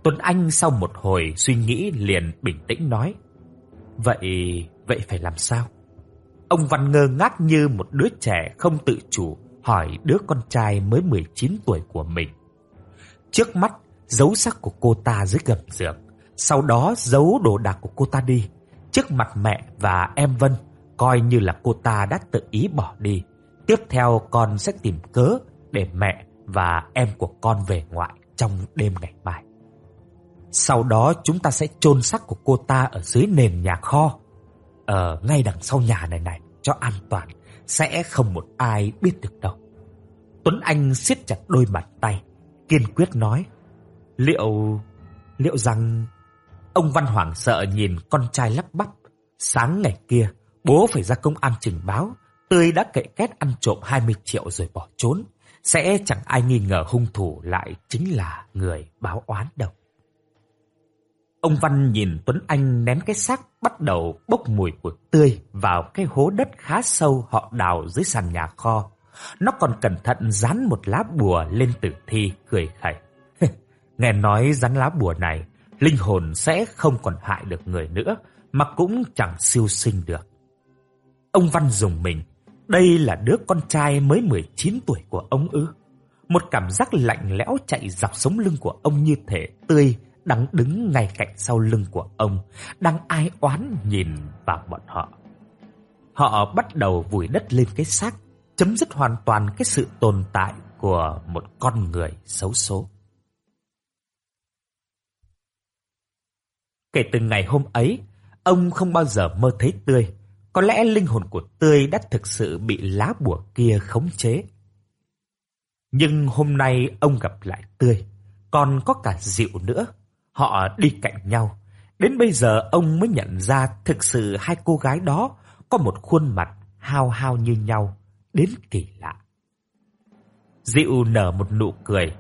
Tuấn Anh sau một hồi suy nghĩ liền bình tĩnh nói, Vậy, vậy phải làm sao? Ông Văn ngơ ngác như một đứa trẻ không tự chủ hỏi đứa con trai mới 19 tuổi của mình. Trước mắt, giấu xác của cô ta dưới gầm giường, sau đó giấu đồ đạc của cô ta đi. Trước mặt mẹ và em Vân, coi như là cô ta đã tự ý bỏ đi. Tiếp theo con sẽ tìm cớ để mẹ và em của con về ngoại trong đêm ngày mai. Sau đó chúng ta sẽ chôn xác của cô ta ở dưới nền nhà kho. Ở ngay đằng sau nhà này này, cho an toàn, sẽ không một ai biết được đâu. Tuấn Anh siết chặt đôi bàn tay, kiên quyết nói. Liệu... liệu rằng... Ông Văn Hoàng sợ nhìn con trai lắp bắp. Sáng ngày kia, bố phải ra công an trình báo. Tươi đã kệ két ăn trộm 20 triệu rồi bỏ trốn. Sẽ chẳng ai nghi ngờ hung thủ lại chính là người báo oán đâu. Ông Văn nhìn Tuấn Anh ném cái xác bắt đầu bốc mùi của tươi vào cái hố đất khá sâu họ đào dưới sàn nhà kho. Nó còn cẩn thận dán một lá bùa lên tử thi, cười khẩy. <laughs> Nghe nói dán lá bùa này, linh hồn sẽ không còn hại được người nữa, mà cũng chẳng siêu sinh được. Ông Văn dùng mình, đây là đứa con trai mới 19 tuổi của ông ư. Một cảm giác lạnh lẽo chạy dọc sống lưng của ông như thể tươi đang đứng ngay cạnh sau lưng của ông, đang ai oán nhìn vào bọn họ. Họ bắt đầu vùi đất lên cái xác, chấm dứt hoàn toàn cái sự tồn tại của một con người xấu số. Kể từ ngày hôm ấy, ông không bao giờ mơ thấy Tươi. Có lẽ linh hồn của Tươi đã thực sự bị lá bùa kia khống chế. Nhưng hôm nay ông gặp lại Tươi, còn có cả Dịu nữa. Họ đi cạnh nhau. Đến bây giờ ông mới nhận ra thực sự hai cô gái đó có một khuôn mặt hao hao như nhau, đến kỳ lạ. Dịu nở một nụ cười,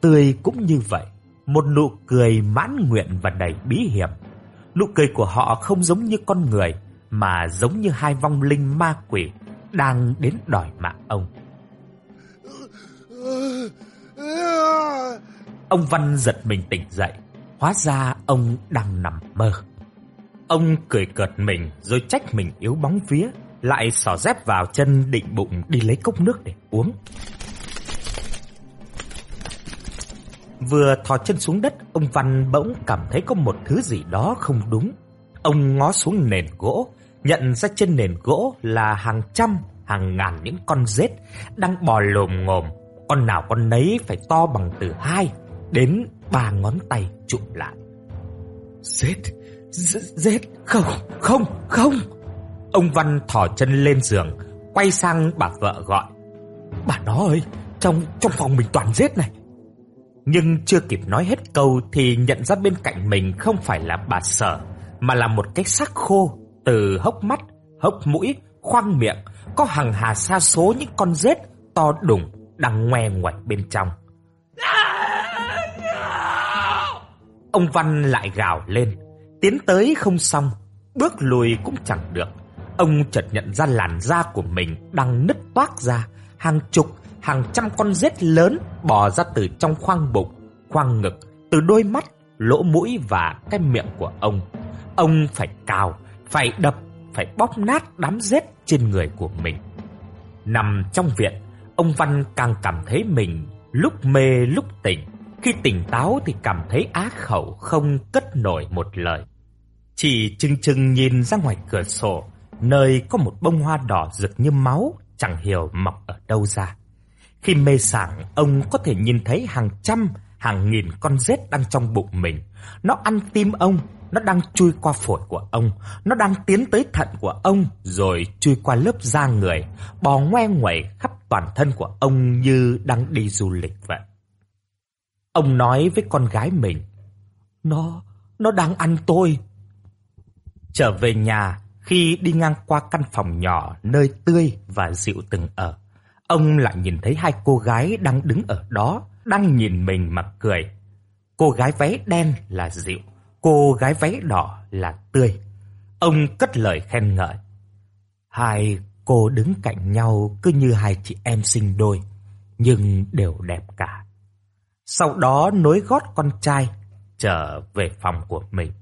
tươi cũng như vậy, một nụ cười mãn nguyện và đầy bí hiểm. Nụ cười của họ không giống như con người, mà giống như hai vong linh ma quỷ đang đến đòi mạng ông. Ông Văn giật mình tỉnh dậy, hóa ra ông đang nằm mơ. Ông cười cợt mình rồi trách mình yếu bóng vía, lại xỏ dép vào chân định bụng đi lấy cốc nước để uống. Vừa thò chân xuống đất, ông Văn bỗng cảm thấy có một thứ gì đó không đúng. Ông ngó xuống nền gỗ, nhận ra trên nền gỗ là hàng trăm, hàng ngàn những con rết đang bò lồm ngồm, con nào con nấy phải to bằng từ hai đến ba ngón tay chụm lại. Rết, Rết, không, không, không. Ông Văn thò chân lên giường, quay sang bà vợ gọi. Bà nó ơi, trong trong phòng mình toàn rết này. Nhưng chưa kịp nói hết câu thì nhận ra bên cạnh mình không phải là bà Sở, mà là một cái xác khô từ hốc mắt, hốc mũi, khoang miệng, có hàng hà sa số những con rết to đùng đang ngoe ngoẩy bên trong. Ông Văn lại gào lên, tiến tới không xong, bước lùi cũng chẳng được. Ông chợt nhận ra làn da của mình đang nứt toác ra, hàng chục, hàng trăm con rết lớn bò ra từ trong khoang bụng, khoang ngực, từ đôi mắt, lỗ mũi và cái miệng của ông. Ông phải cào, phải đập, phải bóp nát đám rết trên người của mình. Nằm trong viện, ông Văn càng cảm thấy mình lúc mê lúc tỉnh. Khi tỉnh táo thì cảm thấy á khẩu không cất nổi một lời. Chỉ chừng chừng nhìn ra ngoài cửa sổ, nơi có một bông hoa đỏ rực như máu, chẳng hiểu mọc ở đâu ra. Khi mê sảng, ông có thể nhìn thấy hàng trăm, hàng nghìn con rết đang trong bụng mình. Nó ăn tim ông, nó đang chui qua phổi của ông, nó đang tiến tới thận của ông, rồi chui qua lớp da người, bò ngoe nguẩy khắp toàn thân của ông như đang đi du lịch vậy. Ông nói với con gái mình, Nó, nó đang ăn tôi. Trở về nhà, khi đi ngang qua căn phòng nhỏ nơi Tươi và Dịu từng ở, ông lại nhìn thấy hai cô gái đang đứng ở đó, đang nhìn mình mà cười. Cô gái váy đen là diệu cô gái váy đỏ là Tươi. Ông cất lời khen ngợi. Hai cô đứng cạnh nhau cứ như hai chị em sinh đôi, nhưng đều đẹp cả. Sau đó nối gót con trai trở về phòng của mình.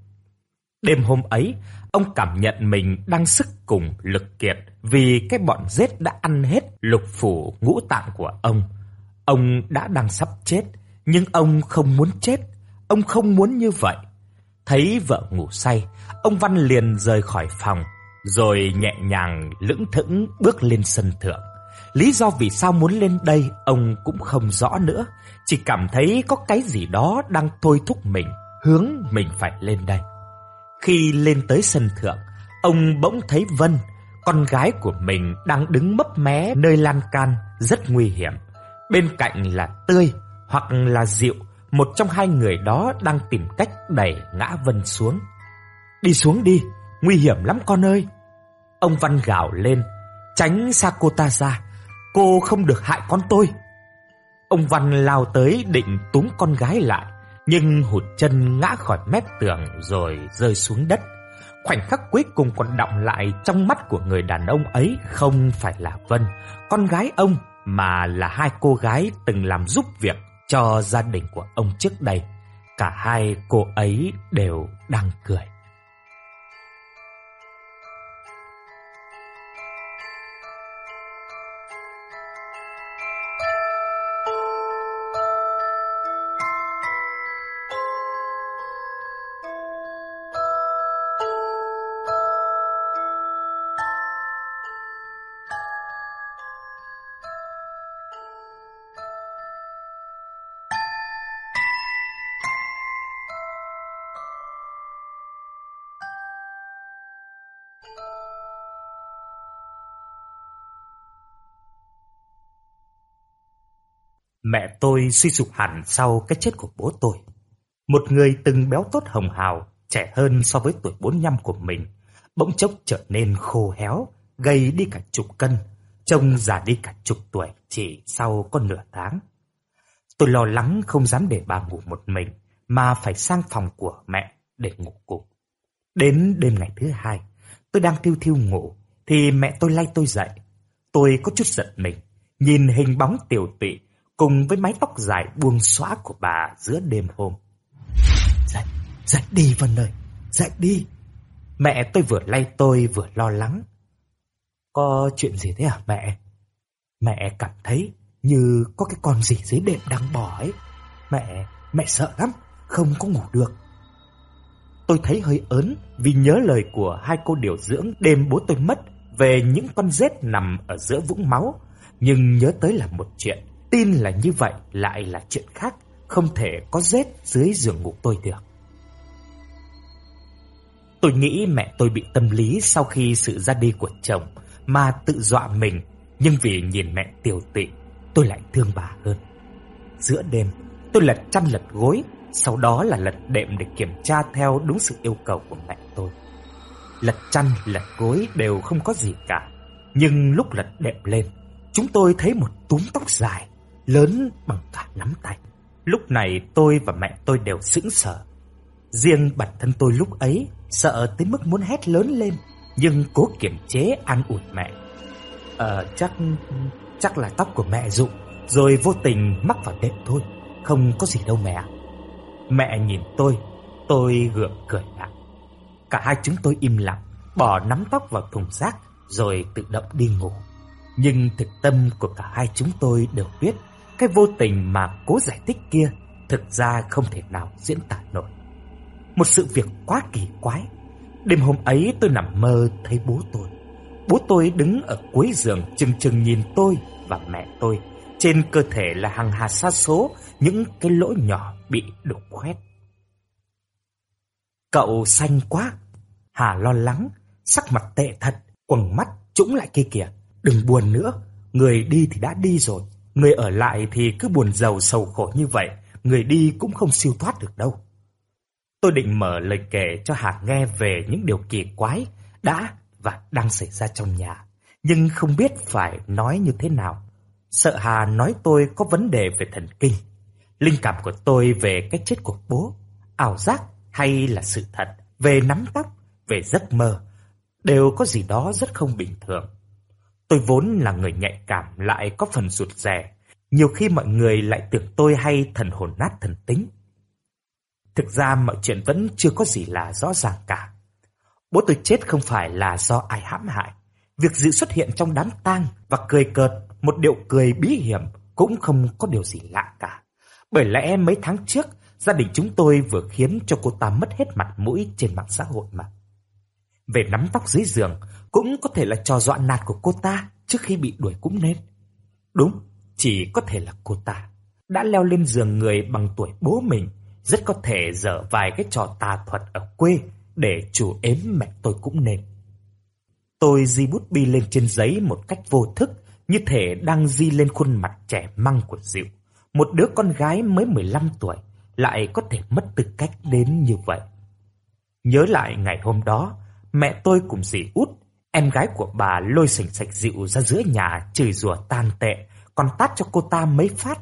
Đêm hôm ấy, ông cảm nhận mình đang sức cùng lực kiệt vì cái bọn rết đã ăn hết lục phủ ngũ tạng của ông. Ông đã đang sắp chết, nhưng ông không muốn chết, ông không muốn như vậy. Thấy vợ ngủ say, ông Văn liền rời khỏi phòng, rồi nhẹ nhàng lững thững bước lên sân thượng. Lý do vì sao muốn lên đây ông cũng không rõ nữa, chỉ cảm thấy có cái gì đó đang thôi thúc mình, hướng mình phải lên đây. Khi lên tới sân thượng, ông bỗng thấy Vân, con gái của mình đang đứng mấp mé nơi lan can rất nguy hiểm. Bên cạnh là Tươi hoặc là Diệu, một trong hai người đó đang tìm cách đẩy ngã Vân xuống. Đi xuống đi, nguy hiểm lắm con ơi. Ông Văn gào lên, tránh xa cô ta ra, cô không được hại con tôi. Ông Văn lao tới định túm con gái lại, nhưng hụt chân ngã khỏi mép tường rồi rơi xuống đất. Khoảnh khắc cuối cùng còn đọng lại trong mắt của người đàn ông ấy không phải là Vân, con gái ông mà là hai cô gái từng làm giúp việc cho gia đình của ông trước đây. Cả hai cô ấy đều đang cười. Mẹ tôi suy sụp hẳn sau cái chết của bố tôi. Một người từng béo tốt hồng hào, trẻ hơn so với tuổi 45 của mình, bỗng chốc trở nên khô héo, gầy đi cả chục cân, trông già đi cả chục tuổi chỉ sau có nửa tháng. Tôi lo lắng không dám để bà ngủ một mình, mà phải sang phòng của mẹ để ngủ cùng. Đến đêm ngày thứ hai, tôi đang thiêu thiêu ngủ, thì mẹ tôi lay tôi dậy. Tôi có chút giận mình, nhìn hình bóng tiểu tụy cùng với mái tóc dài buông xóa của bà giữa đêm hôm. Dậy, dậy đi Vân ơi, dậy đi. Mẹ tôi vừa lay tôi vừa lo lắng. Có chuyện gì thế à mẹ? Mẹ cảm thấy như có cái con gì dưới đệm đang bò ấy. Mẹ, mẹ sợ lắm, không có ngủ được. Tôi thấy hơi ớn vì nhớ lời của hai cô điều dưỡng đêm bố tôi mất về những con rết nằm ở giữa vũng máu. Nhưng nhớ tới là một chuyện Tin là như vậy lại là chuyện khác, không thể có rết dưới giường ngủ tôi được. Tôi nghĩ mẹ tôi bị tâm lý sau khi sự ra đi của chồng mà tự dọa mình, nhưng vì nhìn mẹ tiểu tụy, tôi lại thương bà hơn. Giữa đêm, tôi lật chăn lật gối, sau đó là lật đệm để kiểm tra theo đúng sự yêu cầu của mẹ tôi. Lật chăn, lật gối đều không có gì cả, nhưng lúc lật đệm lên, chúng tôi thấy một túm tóc dài, lớn bằng cả nắm tay. Lúc này tôi và mẹ tôi đều sững sờ. Riêng bản thân tôi lúc ấy sợ tới mức muốn hét lớn lên, nhưng cố kiềm chế an ủi mẹ. Ờ chắc chắc là tóc của mẹ rụng rồi vô tình mắc vào đệm thôi, không có gì đâu mẹ. Mẹ nhìn tôi, tôi gượng cười lại. Cả hai chúng tôi im lặng, bỏ nắm tóc vào thùng rác rồi tự động đi ngủ. Nhưng thực tâm của cả hai chúng tôi đều biết cái vô tình mà cố giải thích kia thực ra không thể nào diễn tả nổi. Một sự việc quá kỳ quái. Đêm hôm ấy tôi nằm mơ thấy bố tôi. Bố tôi đứng ở cuối giường chừng chừng nhìn tôi và mẹ tôi. Trên cơ thể là hàng hà sa số những cái lỗ nhỏ bị đục khoét. Cậu xanh quá. Hà lo lắng, sắc mặt tệ thật, quầng mắt trũng lại kia kìa. Đừng buồn nữa, người đi thì đã đi rồi. Người ở lại thì cứ buồn giàu sầu khổ như vậy, người đi cũng không siêu thoát được đâu. Tôi định mở lời kể cho Hà nghe về những điều kỳ quái đã và đang xảy ra trong nhà, nhưng không biết phải nói như thế nào. Sợ Hà nói tôi có vấn đề về thần kinh. Linh cảm của tôi về cái chết của bố, ảo giác hay là sự thật, về nắm tóc, về giấc mơ, đều có gì đó rất không bình thường. Tôi vốn là người nhạy cảm lại có phần rụt rè. Nhiều khi mọi người lại tưởng tôi hay thần hồn nát thần tính. Thực ra mọi chuyện vẫn chưa có gì là rõ ràng cả. Bố tôi chết không phải là do ai hãm hại. Việc dự xuất hiện trong đám tang và cười cợt, một điệu cười bí hiểm cũng không có điều gì lạ cả. Bởi lẽ mấy tháng trước, gia đình chúng tôi vừa khiến cho cô ta mất hết mặt mũi trên mạng xã hội mà. Về nắm tóc dưới giường, cũng có thể là trò dọa nạt của cô ta trước khi bị đuổi cũng nên. Đúng, chỉ có thể là cô ta đã leo lên giường người bằng tuổi bố mình, rất có thể dở vài cái trò tà thuật ở quê để chủ ếm mẹ tôi cũng nên. Tôi di bút bi lên trên giấy một cách vô thức, như thể đang di lên khuôn mặt trẻ măng của Diệu. Một đứa con gái mới 15 tuổi lại có thể mất tư cách đến như vậy. Nhớ lại ngày hôm đó, mẹ tôi cùng dì út Em gái của bà lôi sành sạch dịu ra giữa nhà chửi rủa tan tệ, còn tát cho cô ta mấy phát.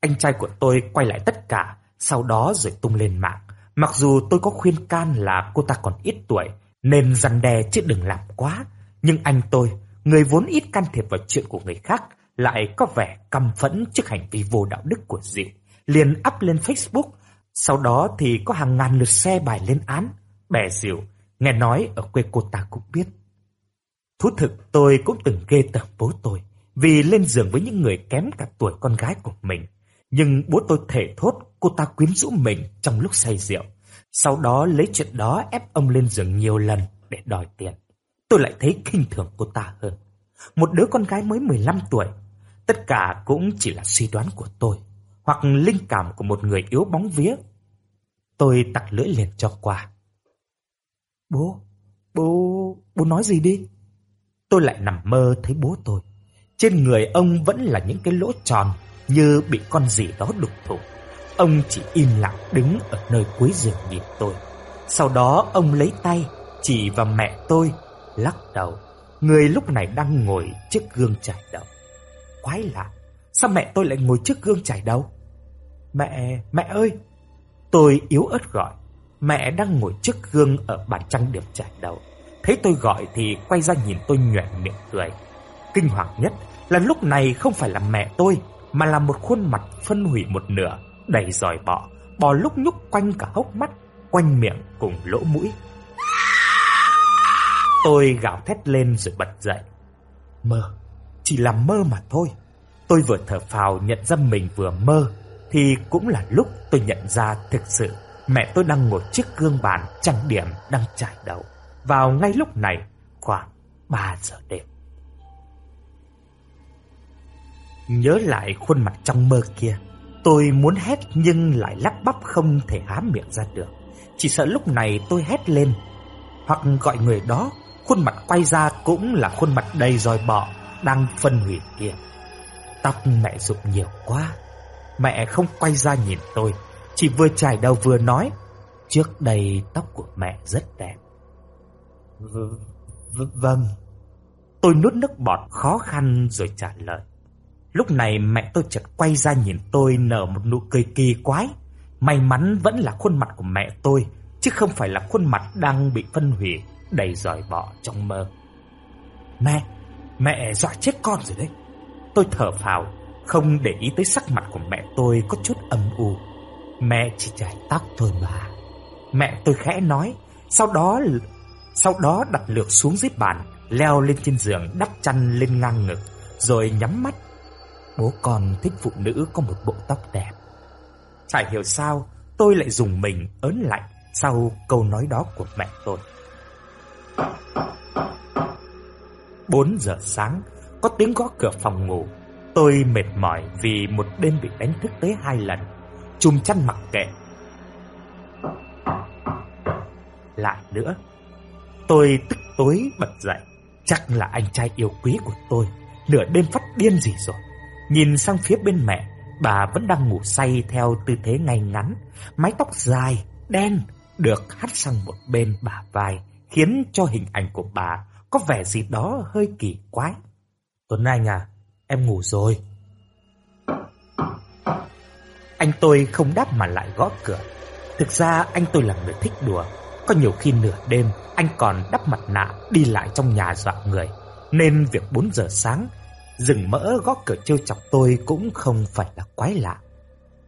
Anh trai của tôi quay lại tất cả, sau đó rồi tung lên mạng. Mặc dù tôi có khuyên can là cô ta còn ít tuổi, nên răn đe chứ đừng làm quá. Nhưng anh tôi, người vốn ít can thiệp vào chuyện của người khác, lại có vẻ căm phẫn trước hành vi vô đạo đức của Diệu. Liền up lên Facebook, sau đó thì có hàng ngàn lượt xe bài lên án. Bè Diệu, nghe nói ở quê cô ta cũng biết. Thú thực tôi cũng từng ghê tởm bố tôi vì lên giường với những người kém cả tuổi con gái của mình. Nhưng bố tôi thể thốt cô ta quyến rũ mình trong lúc say rượu. Sau đó lấy chuyện đó ép ông lên giường nhiều lần để đòi tiền. Tôi lại thấy kinh thường cô ta hơn. Một đứa con gái mới 15 tuổi. Tất cả cũng chỉ là suy đoán của tôi. Hoặc linh cảm của một người yếu bóng vía. Tôi tặc lưỡi liền cho qua. Bố, bố, bố nói gì đi? Tôi lại nằm mơ thấy bố tôi. Trên người ông vẫn là những cái lỗ tròn như bị con gì đó đục thủng. Ông chỉ im lặng đứng ở nơi cuối giường nhìn tôi. Sau đó ông lấy tay chỉ vào mẹ tôi, lắc đầu. Người lúc này đang ngồi trước gương chải đầu. Quái lạ, sao mẹ tôi lại ngồi trước gương chải đầu? Mẹ, mẹ ơi! Tôi yếu ớt gọi. Mẹ đang ngồi trước gương ở bàn trang điểm chải đầu. Thấy tôi gọi thì quay ra nhìn tôi nhoẻn miệng cười. Kinh hoàng nhất là lúc này không phải là mẹ tôi, mà là một khuôn mặt phân hủy một nửa, đầy giỏi bọ, bò lúc nhúc quanh cả hốc mắt, quanh miệng cùng lỗ mũi. Tôi gào thét lên rồi bật dậy. Mơ, chỉ là mơ mà thôi. Tôi vừa thở phào nhận ra mình vừa mơ, thì cũng là lúc tôi nhận ra thực sự mẹ tôi đang ngồi trước gương bàn trang điểm đang trải đầu vào ngay lúc này khoảng 3 giờ đêm. Nhớ lại khuôn mặt trong mơ kia, tôi muốn hét nhưng lại lắp bắp không thể há miệng ra được. Chỉ sợ lúc này tôi hét lên, hoặc gọi người đó, khuôn mặt quay ra cũng là khuôn mặt đầy roi bọ đang phân hủy kia. Tóc mẹ rụng nhiều quá. Mẹ không quay ra nhìn tôi, chỉ vừa chải đầu vừa nói, trước đây tóc của mẹ rất đẹp. V v vâng. Tôi nuốt nước bọt khó khăn rồi trả lời. Lúc này mẹ tôi chợt quay ra nhìn tôi nở một nụ cười kỳ quái. May mắn vẫn là khuôn mặt của mẹ tôi, chứ không phải là khuôn mặt đang bị phân hủy, đầy giỏi bọ trong mơ. Mẹ, mẹ dọa chết con rồi đấy. Tôi thở phào, không để ý tới sắc mặt của mẹ tôi có chút âm u. Mẹ chỉ chải tóc thôi mà. Mẹ tôi khẽ nói, sau đó sau đó đặt lược xuống dưới bàn, leo lên trên giường đắp chăn lên ngang ngực, rồi nhắm mắt. Bố con thích phụ nữ có một bộ tóc đẹp. Chả hiểu sao, tôi lại dùng mình ớn lạnh sau câu nói đó của mẹ tôi. 4 giờ sáng, có tiếng gõ cửa phòng ngủ. Tôi mệt mỏi vì một đêm bị đánh thức tới hai lần. Chùm chăn mặc kệ. Lại nữa, tôi tức tối bật dậy. Chắc là anh trai yêu quý của tôi, nửa đêm phát điên gì rồi. Nhìn sang phía bên mẹ, bà vẫn đang ngủ say theo tư thế ngay ngắn, mái tóc dài, đen, được hắt sang một bên bả vai, khiến cho hình ảnh của bà có vẻ gì đó hơi kỳ quái. Tuấn Anh à, em ngủ rồi. Anh tôi không đáp mà lại gõ cửa. Thực ra anh tôi là người thích đùa. Có nhiều khi nửa đêm anh còn đắp mặt nạ đi lại trong nhà dọa người. Nên việc 4 giờ sáng rừng mỡ gõ cửa trêu chọc tôi cũng không phải là quái lạ.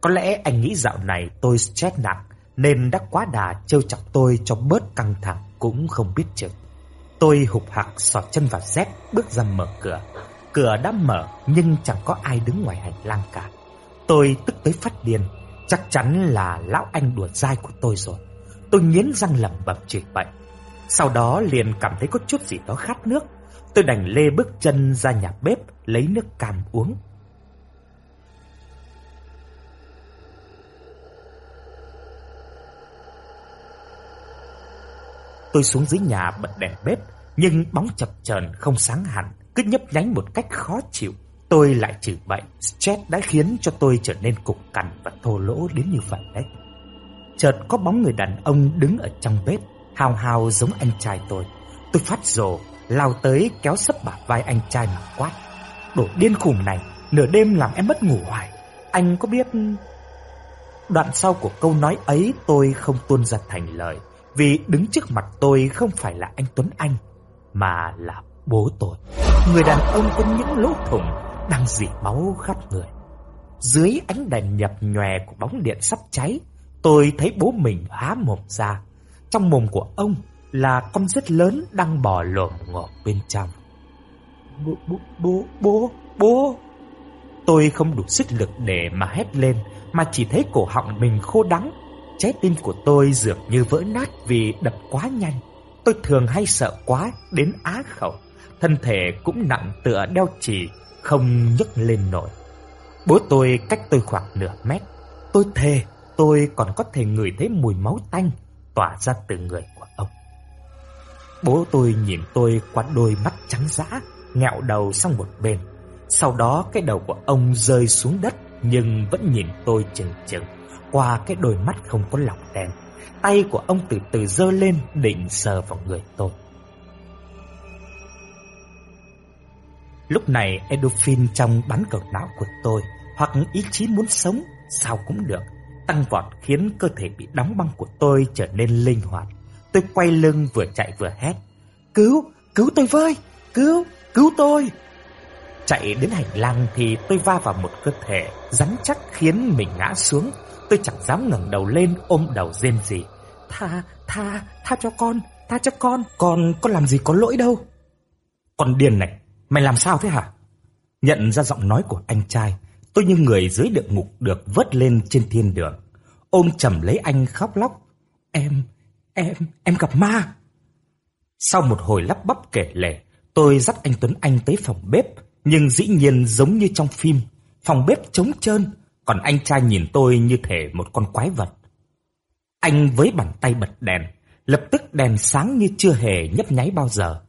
Có lẽ anh nghĩ dạo này tôi stress nặng nên đã quá đà trêu chọc tôi cho bớt căng thẳng cũng không biết chừng. Tôi hụt hạc sọt chân vào dép bước ra mở cửa. Cửa đã mở nhưng chẳng có ai đứng ngoài hành lang cả. Tôi tức tới phát điên, chắc chắn là lão anh đùa dai của tôi rồi. Tôi nghiến răng lẩm bẩm chửi bậy. Sau đó liền cảm thấy có chút gì đó khát nước. Tôi đành lê bước chân ra nhà bếp lấy nước cam uống. Tôi xuống dưới nhà bật đèn bếp, nhưng bóng chập chờn không sáng hẳn, cứ nhấp nhánh một cách khó chịu. Tôi lại chửi bậy, stress đã khiến cho tôi trở nên cục cằn và thô lỗ đến như vậy đấy. Chợt có bóng người đàn ông đứng ở trong bếp, hào hào giống anh trai tôi. Tôi phát rồ, lao tới kéo sấp bả vai anh trai mà quát. Đồ điên khùng này, nửa đêm làm em mất ngủ hoài. Anh có biết... Đoạn sau của câu nói ấy tôi không tuôn ra thành lời vì đứng trước mặt tôi không phải là anh Tuấn Anh, mà là bố tôi. Người đàn ông có những lỗ thủng đang dỉ máu khắp người. Dưới ánh đèn nhập nhòe của bóng điện sắp cháy, tôi thấy bố mình há mồm ra. Trong mồm của ông là con rết lớn đang bò lồm ngộp bên trong. Bố, bố, bố, bố, bố. Tôi không đủ sức lực để mà hét lên, mà chỉ thấy cổ họng mình khô đắng Trái tim của tôi dường như vỡ nát vì đập quá nhanh. Tôi thường hay sợ quá đến á khẩu. Thân thể cũng nặng tựa đeo chì, không nhấc lên nổi. Bố tôi cách tôi khoảng nửa mét. Tôi thề tôi còn có thể ngửi thấy mùi máu tanh tỏa ra từ người của ông. Bố tôi nhìn tôi qua đôi mắt trắng dã, ngẹo đầu sang một bên. Sau đó cái đầu của ông rơi xuống đất nhưng vẫn nhìn tôi chừng chừng qua cái đôi mắt không có lọc đen. Tay của ông từ từ dơ lên định sờ vào người tôi. Lúc này endorphin trong bắn cầu não của tôi hoặc ý chí muốn sống sao cũng được tăng vọt khiến cơ thể bị đóng băng của tôi trở nên linh hoạt. Tôi quay lưng vừa chạy vừa hét. Cứu, cứu tôi với, cứu, cứu tôi. Chạy đến hành lang thì tôi va vào một cơ thể rắn chắc khiến mình ngã xuống Tôi chẳng dám ngẩng đầu lên ôm đầu rên gì. Tha, tha, tha cho con, tha cho con, con có làm gì có lỗi đâu. Con điên này, mày làm sao thế hả? Nhận ra giọng nói của anh trai, tôi như người dưới địa ngục được vớt lên trên thiên đường. Ôm chầm lấy anh khóc lóc. Em, em, em gặp ma. Sau một hồi lắp bắp kể lể, tôi dắt anh Tuấn Anh tới phòng bếp, nhưng dĩ nhiên giống như trong phim, phòng bếp trống trơn, còn anh trai nhìn tôi như thể một con quái vật. Anh với bàn tay bật đèn, lập tức đèn sáng như chưa hề nhấp nháy bao giờ.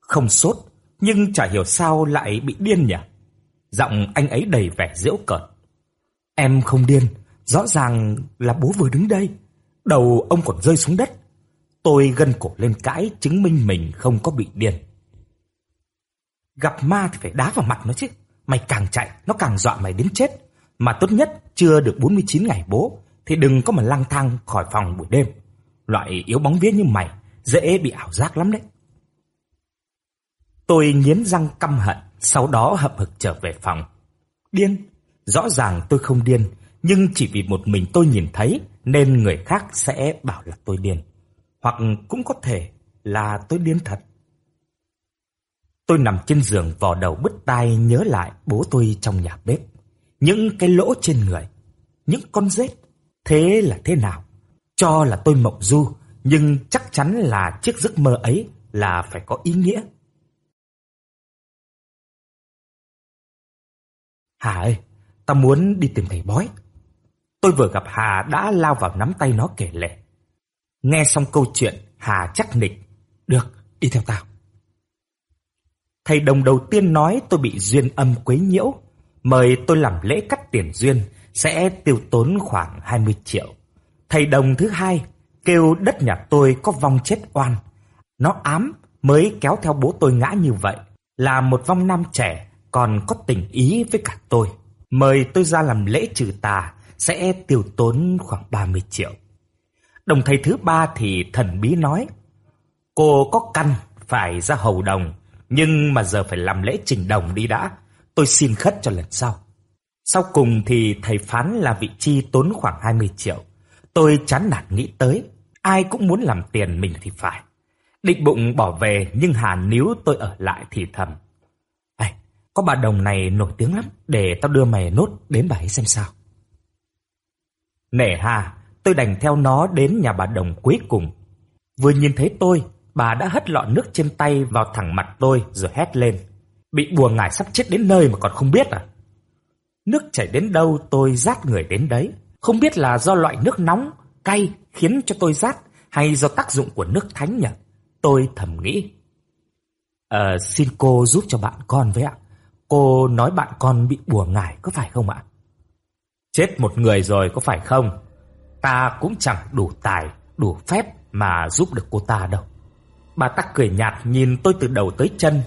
Không sốt, nhưng chả hiểu sao lại bị điên nhỉ? Giọng anh ấy đầy vẻ giễu cợt. Em không điên, rõ ràng là bố vừa đứng đây. Đầu ông còn rơi xuống đất. Tôi gân cổ lên cãi chứng minh mình không có bị điên. Gặp ma thì phải đá vào mặt nó chứ. Mày càng chạy, nó càng dọa mày đến chết. Mà tốt nhất chưa được 49 ngày bố thì đừng có mà lang thang khỏi phòng buổi đêm. Loại yếu bóng vía như mày dễ bị ảo giác lắm đấy. Tôi nghiến răng căm hận, sau đó hậm hực trở về phòng. Điên? Rõ ràng tôi không điên, nhưng chỉ vì một mình tôi nhìn thấy nên người khác sẽ bảo là tôi điên. Hoặc cũng có thể là tôi điên thật. Tôi nằm trên giường vò đầu bứt tai nhớ lại bố tôi trong nhà bếp. Những cái lỗ trên người, những con rết. Thế là thế nào? Cho là tôi mộng du, nhưng chắc chắn là chiếc giấc mơ ấy là phải có ý nghĩa. Hà ơi, ta muốn đi tìm thầy bói. Tôi vừa gặp Hà đã lao vào nắm tay nó kể lể. Nghe xong câu chuyện, Hà chắc nịch. Được, đi theo tao. Thầy đồng đầu tiên nói tôi bị duyên âm quấy nhiễu. Mời tôi làm lễ cắt tiền duyên, sẽ tiêu tốn khoảng 20 triệu. Thầy đồng thứ hai kêu đất nhà tôi có vong chết oan. Nó ám mới kéo theo bố tôi ngã như vậy. Là một vong nam trẻ còn có tình ý với cả tôi. Mời tôi ra làm lễ trừ tà sẽ tiêu tốn khoảng 30 triệu. Đồng thầy thứ ba thì thần bí nói, cô có căn phải ra hầu đồng, nhưng mà giờ phải làm lễ trình đồng đi đã, tôi xin khất cho lần sau. Sau cùng thì thầy phán là vị chi tốn khoảng 20 triệu. Tôi chán nản nghĩ tới, ai cũng muốn làm tiền mình thì phải. Định bụng bỏ về nhưng Hà níu tôi ở lại thì thầm. Có bà đồng này nổi tiếng lắm, để tao đưa mày nốt đến bà ấy xem sao. Nể Hà, tôi đành theo nó đến nhà bà đồng cuối cùng. Vừa nhìn thấy tôi, bà đã hất lọ nước trên tay vào thẳng mặt tôi rồi hét lên. Bị bùa ngải sắp chết đến nơi mà còn không biết à? Nước chảy đến đâu tôi rát người đến đấy. Không biết là do loại nước nóng, cay khiến cho tôi rát hay do tác dụng của nước thánh nhỉ? Tôi thầm nghĩ. Ờ, xin cô giúp cho bạn con với ạ. Cô nói bạn con bị bùa ngải có phải không ạ? Chết một người rồi có phải không? Ta cũng chẳng đủ tài, đủ phép mà giúp được cô ta đâu. Bà ta cười nhạt nhìn tôi từ đầu tới chân.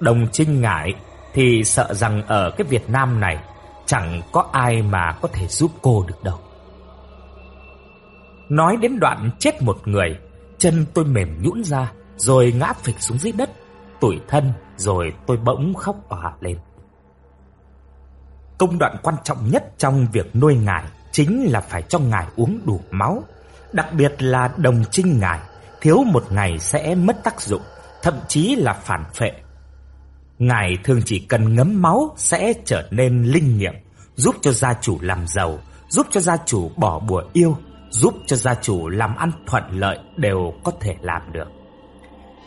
Đồng trinh ngải thì sợ rằng ở cái Việt Nam này chẳng có ai mà có thể giúp cô được đâu. Nói đến đoạn chết một người, chân tôi mềm nhũn ra, rồi ngã phịch xuống dưới đất, tủi thân, rồi tôi bỗng khóc òa lên. Công đoạn quan trọng nhất trong việc nuôi ngải chính là phải cho ngải uống đủ máu, đặc biệt là đồng trinh ngải, thiếu một ngày sẽ mất tác dụng, thậm chí là phản phệ. Ngải thường chỉ cần ngấm máu sẽ trở nên linh nghiệm, giúp cho gia chủ làm giàu, giúp cho gia chủ bỏ bùa yêu, giúp cho gia chủ làm ăn thuận lợi đều có thể làm được.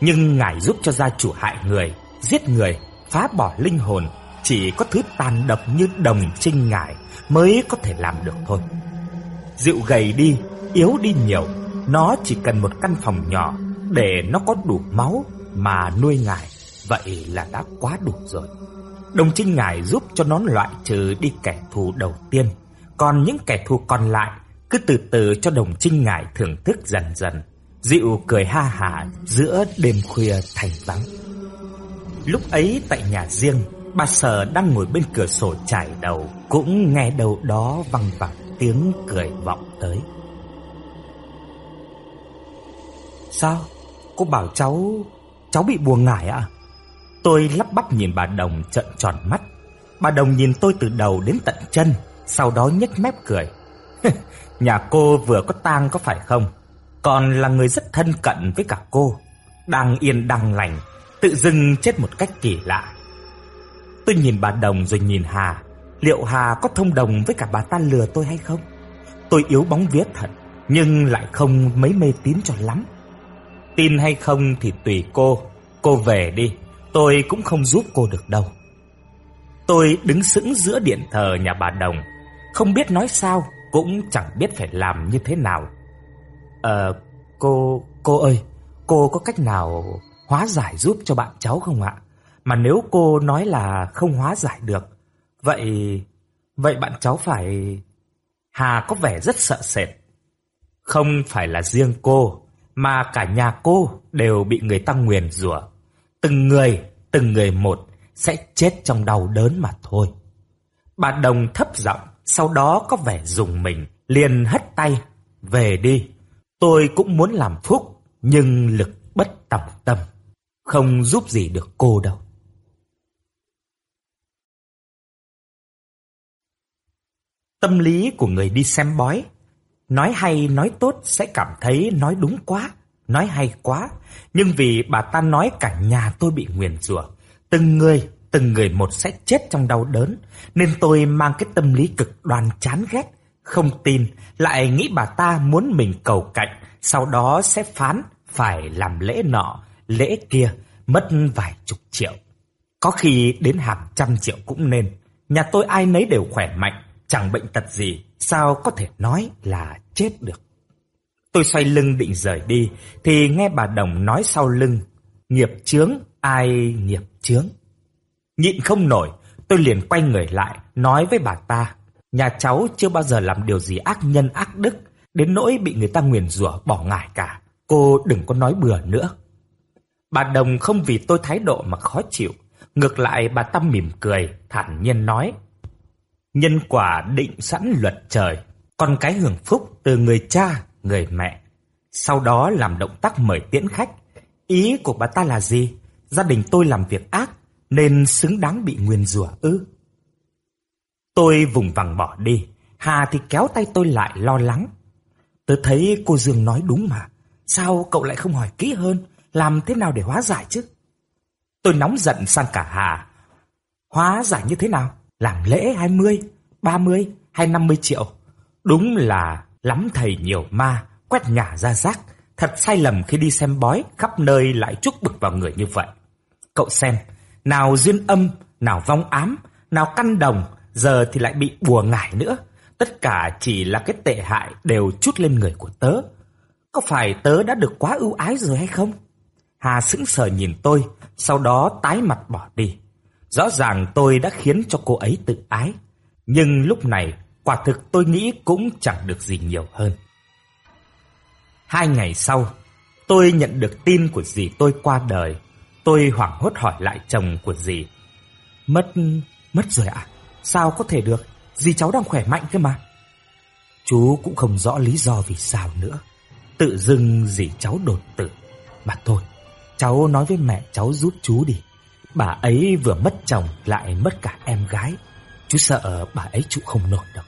Nhưng ngải giúp cho gia chủ hại người, giết người, phá bỏ linh hồn chỉ có thứ tàn độc như đồng trinh ngải mới có thể làm được thôi. Dịu gầy đi, yếu đi nhiều, nó chỉ cần một căn phòng nhỏ để nó có đủ máu mà nuôi ngải, vậy là đã quá đủ rồi. Đồng trinh ngải giúp cho nó loại trừ đi kẻ thù đầu tiên, còn những kẻ thù còn lại cứ từ từ cho đồng trinh ngải thưởng thức dần dần, dịu cười ha hả giữa đêm khuya thành vắng. Lúc ấy tại nhà riêng, Bà Sở đang ngồi bên cửa sổ trải đầu Cũng nghe đầu đó văng vẳng tiếng cười vọng tới Sao? Cô bảo cháu... Cháu bị buồn ngải à? Tôi lắp bắp nhìn bà Đồng trợn tròn mắt Bà Đồng nhìn tôi từ đầu đến tận chân Sau đó nhếch mép cười. cười <laughs> Nhà cô vừa có tang có phải không? Còn là người rất thân cận với cả cô Đang yên đang lành Tự dưng chết một cách kỳ lạ. Tôi nhìn bà Đồng rồi nhìn Hà. Liệu Hà có thông đồng với cả bà ta lừa tôi hay không? Tôi yếu bóng vía thật Nhưng lại không mấy mê tín cho lắm. Tin hay không thì tùy cô. Cô về đi Tôi cũng không giúp cô được đâu. Tôi đứng sững giữa điện thờ nhà bà Đồng. Không biết nói sao Cũng chẳng biết phải làm như thế nào. Ờ Cô, cô ơi, cô có cách nào hóa giải giúp cho bạn cháu không ạ? Mà nếu cô nói là không hóa giải được, vậy, vậy bạn cháu phải... Hà có vẻ rất sợ sệt. Không phải là riêng cô, mà cả nhà cô đều bị người ta nguyền rủa. Từng người, từng người một sẽ chết trong đau đớn mà thôi. Bà Đồng thấp giọng, sau đó có vẻ dùng mình, liền hất tay. Về đi, tôi cũng muốn làm phúc, nhưng lực bất tòng tâm. Không giúp gì được cô đâu. Tâm lý của người đi xem bói Nói hay nói tốt sẽ cảm thấy nói đúng quá, nói hay quá. Nhưng vì bà ta nói cả nhà tôi bị nguyền rủa từng người, từng người một sẽ chết trong đau đớn. Nên tôi mang cái tâm lý cực đoan chán ghét, không tin, lại nghĩ bà ta muốn mình cầu cạnh, sau đó sẽ phán phải làm lễ nọ, lễ kia, mất vài chục triệu. Có khi đến hàng trăm triệu cũng nên. Nhà tôi ai nấy đều khỏe mạnh, chẳng bệnh tật gì, sao có thể nói là chết được. Tôi xoay lưng định rời đi, thì nghe bà Đồng nói sau lưng, nghiệp chướng, ai nghiệp chướng. Nhịn không nổi, tôi liền quay người lại, nói với bà ta, nhà cháu chưa bao giờ làm điều gì ác nhân ác đức, đến nỗi bị người ta nguyền rủa bỏ ngải cả. Cô đừng có nói bừa nữa. Bà Đồng không vì tôi thái độ mà khó chịu, ngược lại bà ta mỉm cười, thản nhiên nói, Nhân quả định sẵn luật trời, con cái hưởng phúc từ người cha, người mẹ. Sau đó làm động tác mời tiễn khách. Ý của bà ta là gì? Gia đình tôi làm việc ác, nên xứng đáng bị nguyên rủa ư? Tôi vùng vằng bỏ đi, Hà thì kéo tay tôi lại lo lắng. Tớ thấy cô Dương nói đúng mà, sao cậu lại không hỏi kỹ hơn, làm thế nào để hóa giải chứ? Tôi nóng giận sang cả Hà. Hóa giải như thế nào? Làm lễ 20, 30 hay 50 triệu. Đúng là lắm thầy nhiều ma, quét nhà ra rác. Thật sai lầm khi đi xem bói, khắp nơi lại chúc bực vào người như vậy. Cậu xem, nào duyên âm, nào vong ám, nào căn đồng, giờ thì lại bị bùa ngải nữa. Tất cả chỉ là cái tệ hại đều chút lên người của tớ. Có phải tớ đã được quá ưu ái rồi hay không? Hà sững sờ nhìn tôi, sau đó tái mặt bỏ đi. Rõ ràng tôi đã khiến cho cô ấy tự ái. Nhưng lúc này, quả thực tôi nghĩ cũng chẳng được gì nhiều hơn. Hai ngày sau, tôi nhận được tin của dì tôi qua đời. Tôi hoảng hốt hỏi lại chồng của dì. Mất... mất rồi ạ? Sao có thể được? Dì cháu đang khỏe mạnh cơ mà. Chú cũng không rõ lý do vì sao nữa. Tự dưng dì cháu đột tử. Mà thôi, cháu nói với mẹ cháu giúp chú đi. Bà ấy vừa mất chồng lại mất cả em gái. Chú sợ bà ấy chịu không nổi đâu.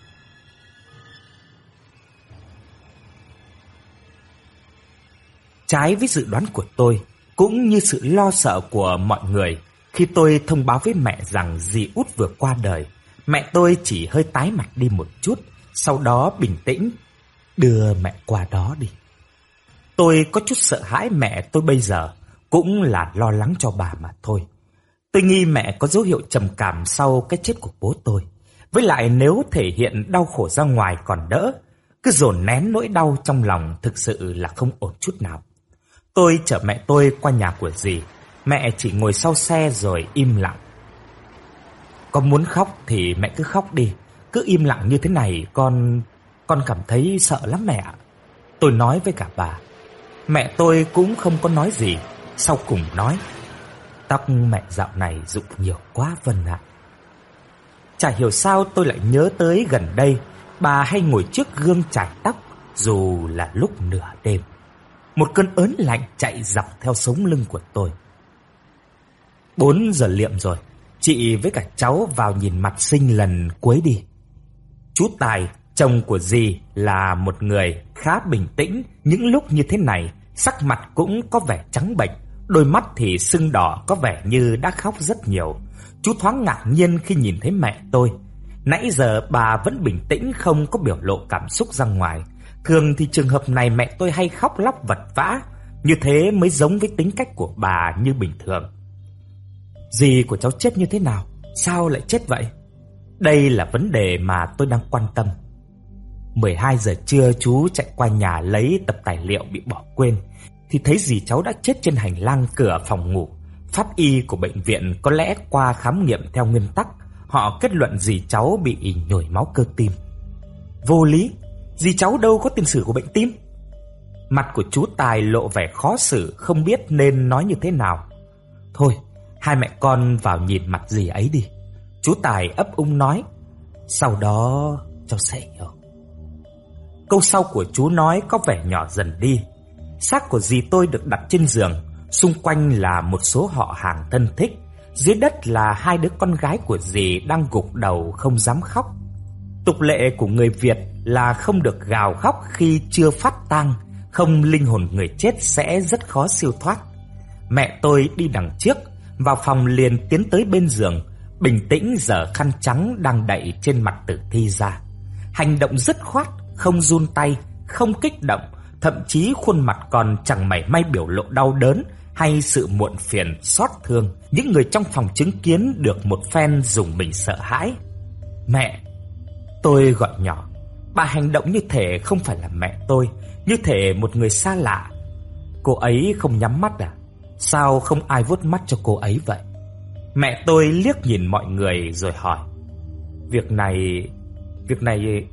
Trái với dự đoán của tôi, cũng như sự lo sợ của mọi người, khi tôi thông báo với mẹ rằng dì út vừa qua đời, mẹ tôi chỉ hơi tái mặt đi một chút, sau đó bình tĩnh, đưa mẹ qua đó đi. Tôi có chút sợ hãi mẹ tôi bây giờ, cũng là lo lắng cho bà mà thôi. Tôi nghi mẹ có dấu hiệu trầm cảm sau cái chết của bố tôi. Với lại nếu thể hiện đau khổ ra ngoài còn đỡ, cứ dồn nén nỗi đau trong lòng thực sự là không ổn chút nào. Tôi chở mẹ tôi qua nhà của dì, mẹ chỉ ngồi sau xe rồi im lặng. Có muốn khóc thì mẹ cứ khóc đi, cứ im lặng như thế này con con cảm thấy sợ lắm mẹ ạ. Tôi nói với cả bà. Mẹ tôi cũng không có nói gì, sau cùng nói Tóc mẹ dạo này rụng nhiều quá Vân ạ. Chả hiểu sao tôi lại nhớ tới gần đây, bà hay ngồi trước gương chải tóc dù là lúc nửa đêm. Một cơn ớn lạnh chạy dọc theo sống lưng của tôi. Bốn giờ liệm rồi, chị với cả cháu vào nhìn mặt sinh lần cuối đi. Chú Tài, chồng của dì là một người khá bình tĩnh, những lúc như thế này, sắc mặt cũng có vẻ trắng bệch, Đôi mắt thì sưng đỏ, có vẻ như đã khóc rất nhiều. Chú thoáng ngạc nhiên khi nhìn thấy mẹ tôi. Nãy giờ bà vẫn bình tĩnh, không có biểu lộ cảm xúc ra ngoài. Thường thì trường hợp này mẹ tôi hay khóc lóc vật vã. Như thế mới giống với tính cách của bà như bình thường. Dì của cháu chết như thế nào? Sao lại chết vậy? Đây là vấn đề mà tôi đang quan tâm. 12 giờ trưa chú chạy qua nhà lấy tập tài liệu bị bỏ quên thì thấy dì cháu đã chết trên hành lang cửa phòng ngủ. Pháp y của bệnh viện có lẽ qua khám nghiệm theo nguyên tắc, họ kết luận dì cháu bị nhồi máu cơ tim. Vô lý, dì cháu đâu có tiền sử của bệnh tim. Mặt của chú Tài lộ vẻ khó xử, không biết nên nói như thế nào. Thôi, hai mẹ con vào nhìn mặt dì ấy đi. Chú Tài ấp úng nói, sau đó cháu sẽ hiểu. Câu sau của chú nói có vẻ nhỏ dần đi. Xác của dì tôi được đặt trên giường, xung quanh là một số họ hàng thân thích. Dưới đất là hai đứa con gái của dì đang gục đầu không dám khóc. Tục lệ của người Việt là không được gào khóc khi chưa phát tang, không linh hồn người chết sẽ rất khó siêu thoát. Mẹ tôi đi đằng trước, vào phòng liền tiến tới bên giường, bình tĩnh giở khăn trắng đang đậy trên mặt tử thi ra. Hành động dứt khoát, không run tay, không kích động, thậm chí khuôn mặt còn chẳng mảy may biểu lộ đau đớn hay sự muộn phiền, xót thương. Những người trong phòng chứng kiến được một phen dùng mình sợ hãi. Mẹ, tôi gọi nhỏ. Bà hành động như thể không phải là mẹ tôi, như thể một người xa lạ. Cô ấy không nhắm mắt à? Sao không ai vuốt mắt cho cô ấy vậy? Mẹ tôi liếc nhìn mọi người rồi hỏi. Việc này, việc này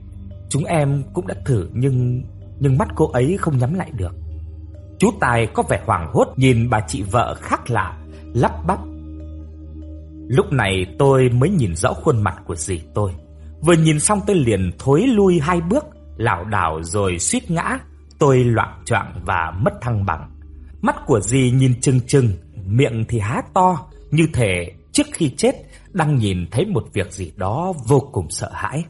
chúng em cũng đã thử nhưng nhưng mắt cô ấy không nhắm lại được. Chú Tài có vẻ hoảng hốt nhìn bà chị vợ khác lạ, lắp bắp. Lúc này tôi mới nhìn rõ khuôn mặt của dì tôi. Vừa nhìn xong tôi liền thối lui hai bước, lảo đảo rồi suýt ngã. Tôi loạn choạng và mất thăng bằng. Mắt của dì nhìn chừng chừng, miệng thì há to, như thể trước khi chết đang nhìn thấy một việc gì đó vô cùng sợ hãi.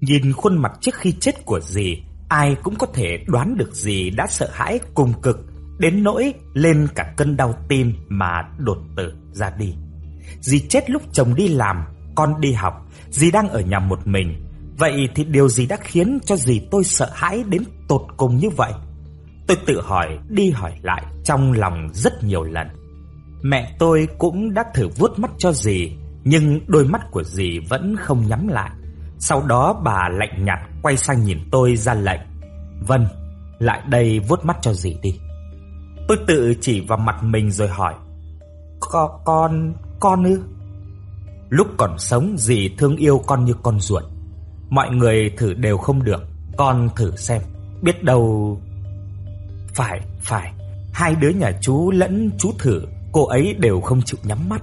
Nhìn khuôn mặt trước khi chết của dì, ai cũng có thể đoán được gì đã sợ hãi cùng cực đến nỗi lên cả cơn đau tim mà đột tử ra đi. Dì chết lúc chồng đi làm, con đi học, dì đang ở nhà một mình. Vậy thì điều gì đã khiến cho dì tôi sợ hãi đến tột cùng như vậy? Tôi tự hỏi đi hỏi lại trong lòng rất nhiều lần. Mẹ tôi cũng đã thử vuốt mắt cho dì, nhưng đôi mắt của dì vẫn không nhắm lại. Sau đó bà lạnh nhạt quay sang nhìn tôi ra lệnh. Vân, lại đây vuốt mắt cho dì đi. Tôi tự chỉ vào mặt mình rồi hỏi. Con, con, con ư? Lúc còn sống dì thương yêu con như con ruột. Mọi người thử đều không được, con thử xem. Biết đâu... Phải, phải, hai đứa nhà chú lẫn chú thử, cô ấy đều không chịu nhắm mắt.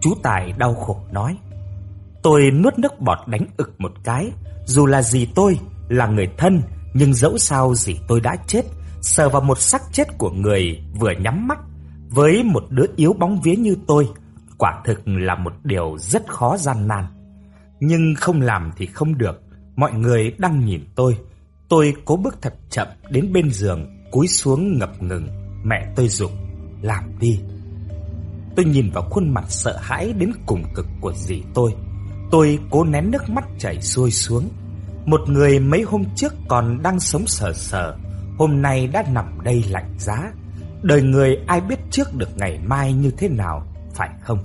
Chú Tài đau khổ nói. Tôi nuốt nước bọt đánh ực một cái, dù là gì tôi, là người thân, nhưng dẫu sao gì tôi đã chết, sờ vào một xác chết của người vừa nhắm mắt, với một đứa yếu bóng vía như tôi, quả thực là một điều rất khó gian nan. Nhưng không làm thì không được, mọi người đang nhìn tôi. Tôi cố bước thật chậm đến bên giường, cúi xuống ngập ngừng. Mẹ tôi dục làm đi. Tôi nhìn vào khuôn mặt sợ hãi đến cùng cực của dì tôi. Tôi cố nén nước mắt chảy xuôi xuống. Một người mấy hôm trước còn đang sống sờ sờ, hôm nay đã nằm đây lạnh giá. Đời người ai biết trước được ngày mai như thế nào, phải không?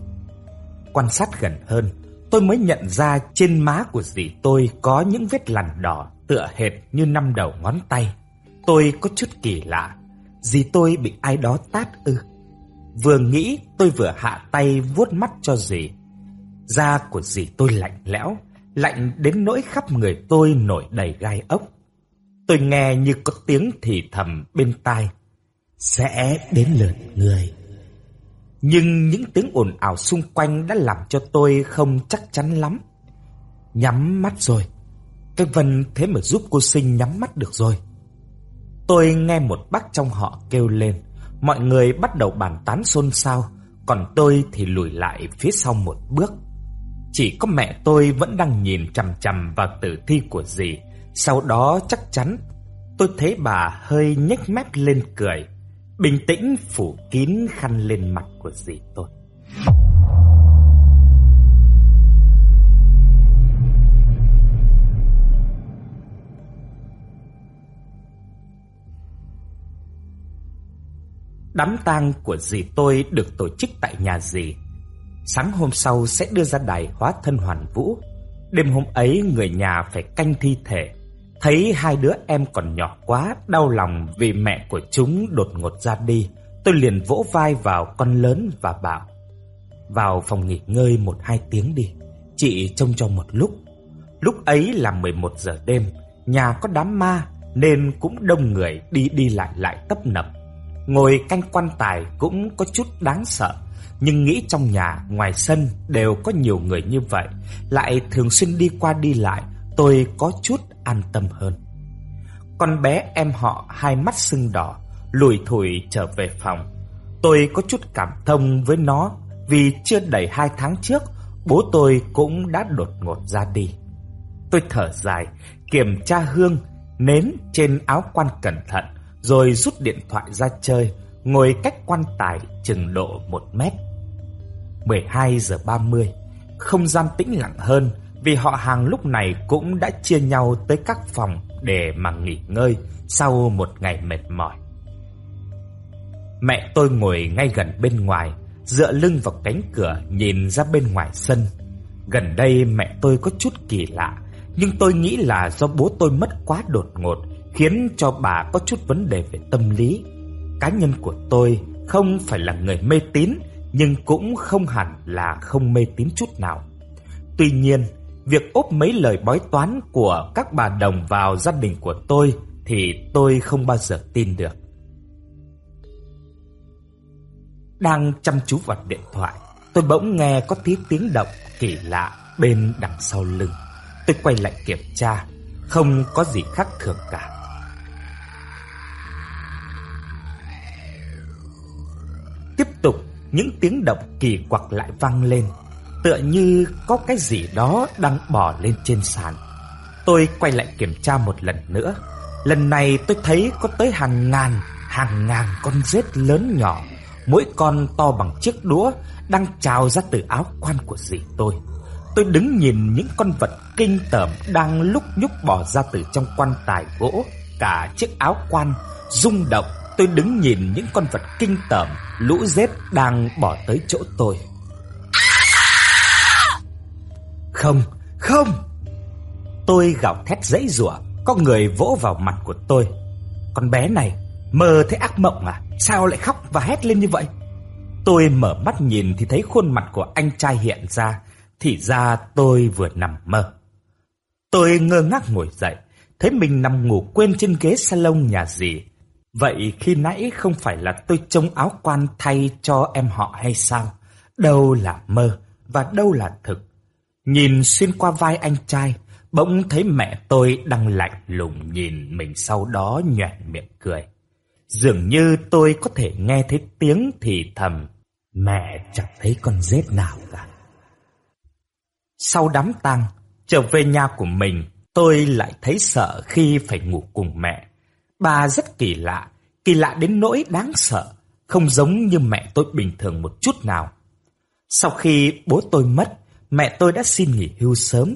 Quan sát gần hơn, tôi mới nhận ra trên má của dì tôi có những vết lằn đỏ tựa hệt như năm đầu ngón tay. Tôi có chút kỳ lạ, dì tôi bị ai đó tát ư? Vừa nghĩ tôi vừa hạ tay vuốt mắt cho dì Da của dì tôi lạnh lẽo, lạnh đến nỗi khắp người tôi nổi đầy gai ốc. Tôi nghe như có tiếng thì thầm bên tai. Sẽ đến lượt người. Nhưng những tiếng ồn ào xung quanh đã làm cho tôi không chắc chắn lắm. Nhắm mắt rồi. Cái Vân thế mà giúp cô sinh nhắm mắt được rồi. Tôi nghe một bác trong họ kêu lên. Mọi người bắt đầu bàn tán xôn xao. Còn tôi thì lùi lại phía sau một bước. Chỉ có mẹ tôi vẫn đang nhìn chằm chằm vào tử thi của dì. Sau đó chắc chắn tôi thấy bà hơi nhếch mép lên cười, bình tĩnh phủ kín khăn lên mặt của dì tôi. Đám tang của dì tôi được tổ chức tại nhà dì Sáng hôm sau sẽ đưa ra đài hóa thân hoàn vũ. Đêm hôm ấy người nhà phải canh thi thể. Thấy hai đứa em còn nhỏ quá, đau lòng vì mẹ của chúng đột ngột ra đi. Tôi liền vỗ vai vào con lớn và bảo Vào phòng nghỉ ngơi một hai tiếng đi Chị trông cho một lúc Lúc ấy là 11 giờ đêm Nhà có đám ma Nên cũng đông người đi đi lại lại tấp nập Ngồi canh quan tài cũng có chút đáng sợ nhưng nghĩ trong nhà, ngoài sân đều có nhiều người như vậy Lại thường xuyên đi qua đi lại Tôi có chút an tâm hơn. Con bé em họ hai mắt sưng đỏ Lùi thủi trở về phòng. Tôi có chút cảm thông với nó Vì chưa đầy hai tháng trước Bố tôi cũng đã đột ngột ra đi. Tôi thở dài Kiểm tra hương Nến trên áo quan cẩn thận Rồi rút điện thoại ra chơi Ngồi cách quan tài chừng độ một mét. 12 giờ 30 Không gian tĩnh lặng hơn Vì họ hàng lúc này cũng đã chia nhau tới các phòng Để mà nghỉ ngơi Sau một ngày mệt mỏi Mẹ tôi ngồi ngay gần bên ngoài, dựa lưng vào cánh cửa nhìn ra bên ngoài sân. Gần đây mẹ tôi có chút kỳ lạ, nhưng tôi nghĩ là do bố tôi mất quá đột ngột, khiến cho bà có chút vấn đề về tâm lý. Cá nhân của tôi không phải là người mê tín, nhưng cũng không hẳn là không mê tín chút nào. Tuy nhiên, việc ốp mấy lời bói toán của các bà đồng vào gia đình của tôi thì tôi không bao giờ tin được. Đang chăm chú vào điện thoại, tôi bỗng nghe có tiếng tiếng động kỳ lạ bên đằng sau lưng. Tôi quay lại kiểm tra, không có gì khác thường cả. Tiếp tục, những tiếng động kỳ quặc lại vang lên, tựa như có cái gì đó đang bò lên trên sàn. Tôi quay lại kiểm tra một lần nữa. Lần này tôi thấy có tới hàng ngàn, hàng ngàn con rết lớn nhỏ mỗi con to bằng chiếc đũa đang trào ra từ áo quan của dì tôi. Tôi đứng nhìn những con vật kinh tởm đang lúc nhúc bò ra từ trong quan tài gỗ, cả chiếc áo quan rung động. Tôi đứng nhìn những con vật kinh tởm lũ rết đang bỏ tới chỗ tôi. Không, không. Tôi gào thét dãy rủa, có người vỗ vào mặt của tôi. Con bé này mơ thấy ác mộng à? Sao lại khóc và hét lên như vậy? Tôi mở mắt nhìn thì thấy khuôn mặt của anh trai hiện ra, thì ra tôi vừa nằm mơ. Tôi ngơ ngác ngồi dậy, thấy mình nằm ngủ quên trên ghế salon nhà dì. Vậy khi nãy không phải là tôi trông áo quan thay cho em họ hay sao? Đâu là mơ và đâu là thực? Nhìn xuyên qua vai anh trai, bỗng thấy mẹ tôi đang lạnh lùng nhìn mình sau đó nhoẻn miệng cười. Dường như tôi có thể nghe thấy tiếng thì thầm, mẹ chẳng thấy con dết nào cả. Sau đám tang, trở về nhà của mình, tôi lại thấy sợ khi phải ngủ cùng mẹ. Bà rất kỳ lạ, kỳ lạ đến nỗi đáng sợ, không giống như mẹ tôi bình thường một chút nào. Sau khi bố tôi mất, mẹ tôi đã xin nghỉ hưu sớm.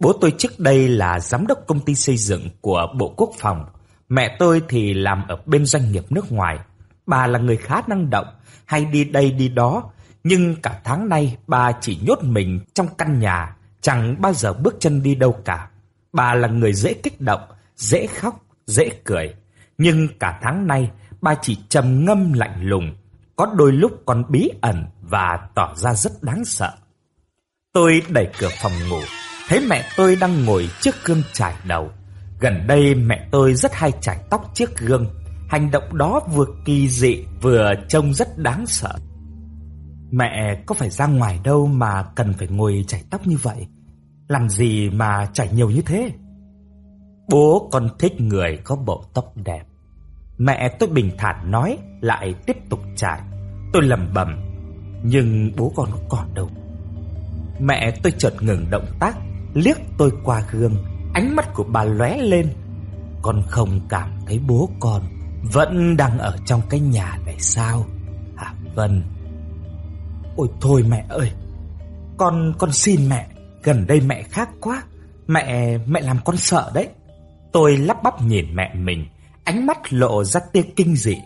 Bố tôi trước đây là giám đốc công ty xây dựng của Bộ Quốc phòng, Mẹ tôi thì làm ở bên doanh nghiệp nước ngoài. Bà là người khá năng động, hay đi đây đi đó. Nhưng cả tháng nay bà chỉ nhốt mình trong căn nhà, chẳng bao giờ bước chân đi đâu cả. Bà là người dễ kích động, dễ khóc, dễ cười. Nhưng cả tháng nay bà chỉ trầm ngâm lạnh lùng, có đôi lúc còn bí ẩn và tỏ ra rất đáng sợ. Tôi đẩy cửa phòng ngủ, thấy mẹ tôi đang ngồi trước gương chải đầu. Gần đây mẹ tôi rất hay chải tóc trước gương. Hành động đó vừa kỳ dị vừa trông rất đáng sợ. Mẹ có phải ra ngoài đâu mà cần phải ngồi chải tóc như vậy? Làm gì mà chải nhiều như thế? Bố con thích người có bộ tóc đẹp. Mẹ tôi bình thản nói lại tiếp tục chải. Tôi lầm bầm nhưng bố con có còn đâu. Mẹ tôi chợt ngừng động tác, liếc tôi qua gương Ánh mắt của bà lóe lên Con không cảm thấy bố con Vẫn đang ở trong cái nhà này sao Hả Vân Ôi thôi mẹ ơi Con con xin mẹ Gần đây mẹ khác quá Mẹ mẹ làm con sợ đấy Tôi lắp bắp nhìn mẹ mình Ánh mắt lộ ra tia kinh dị.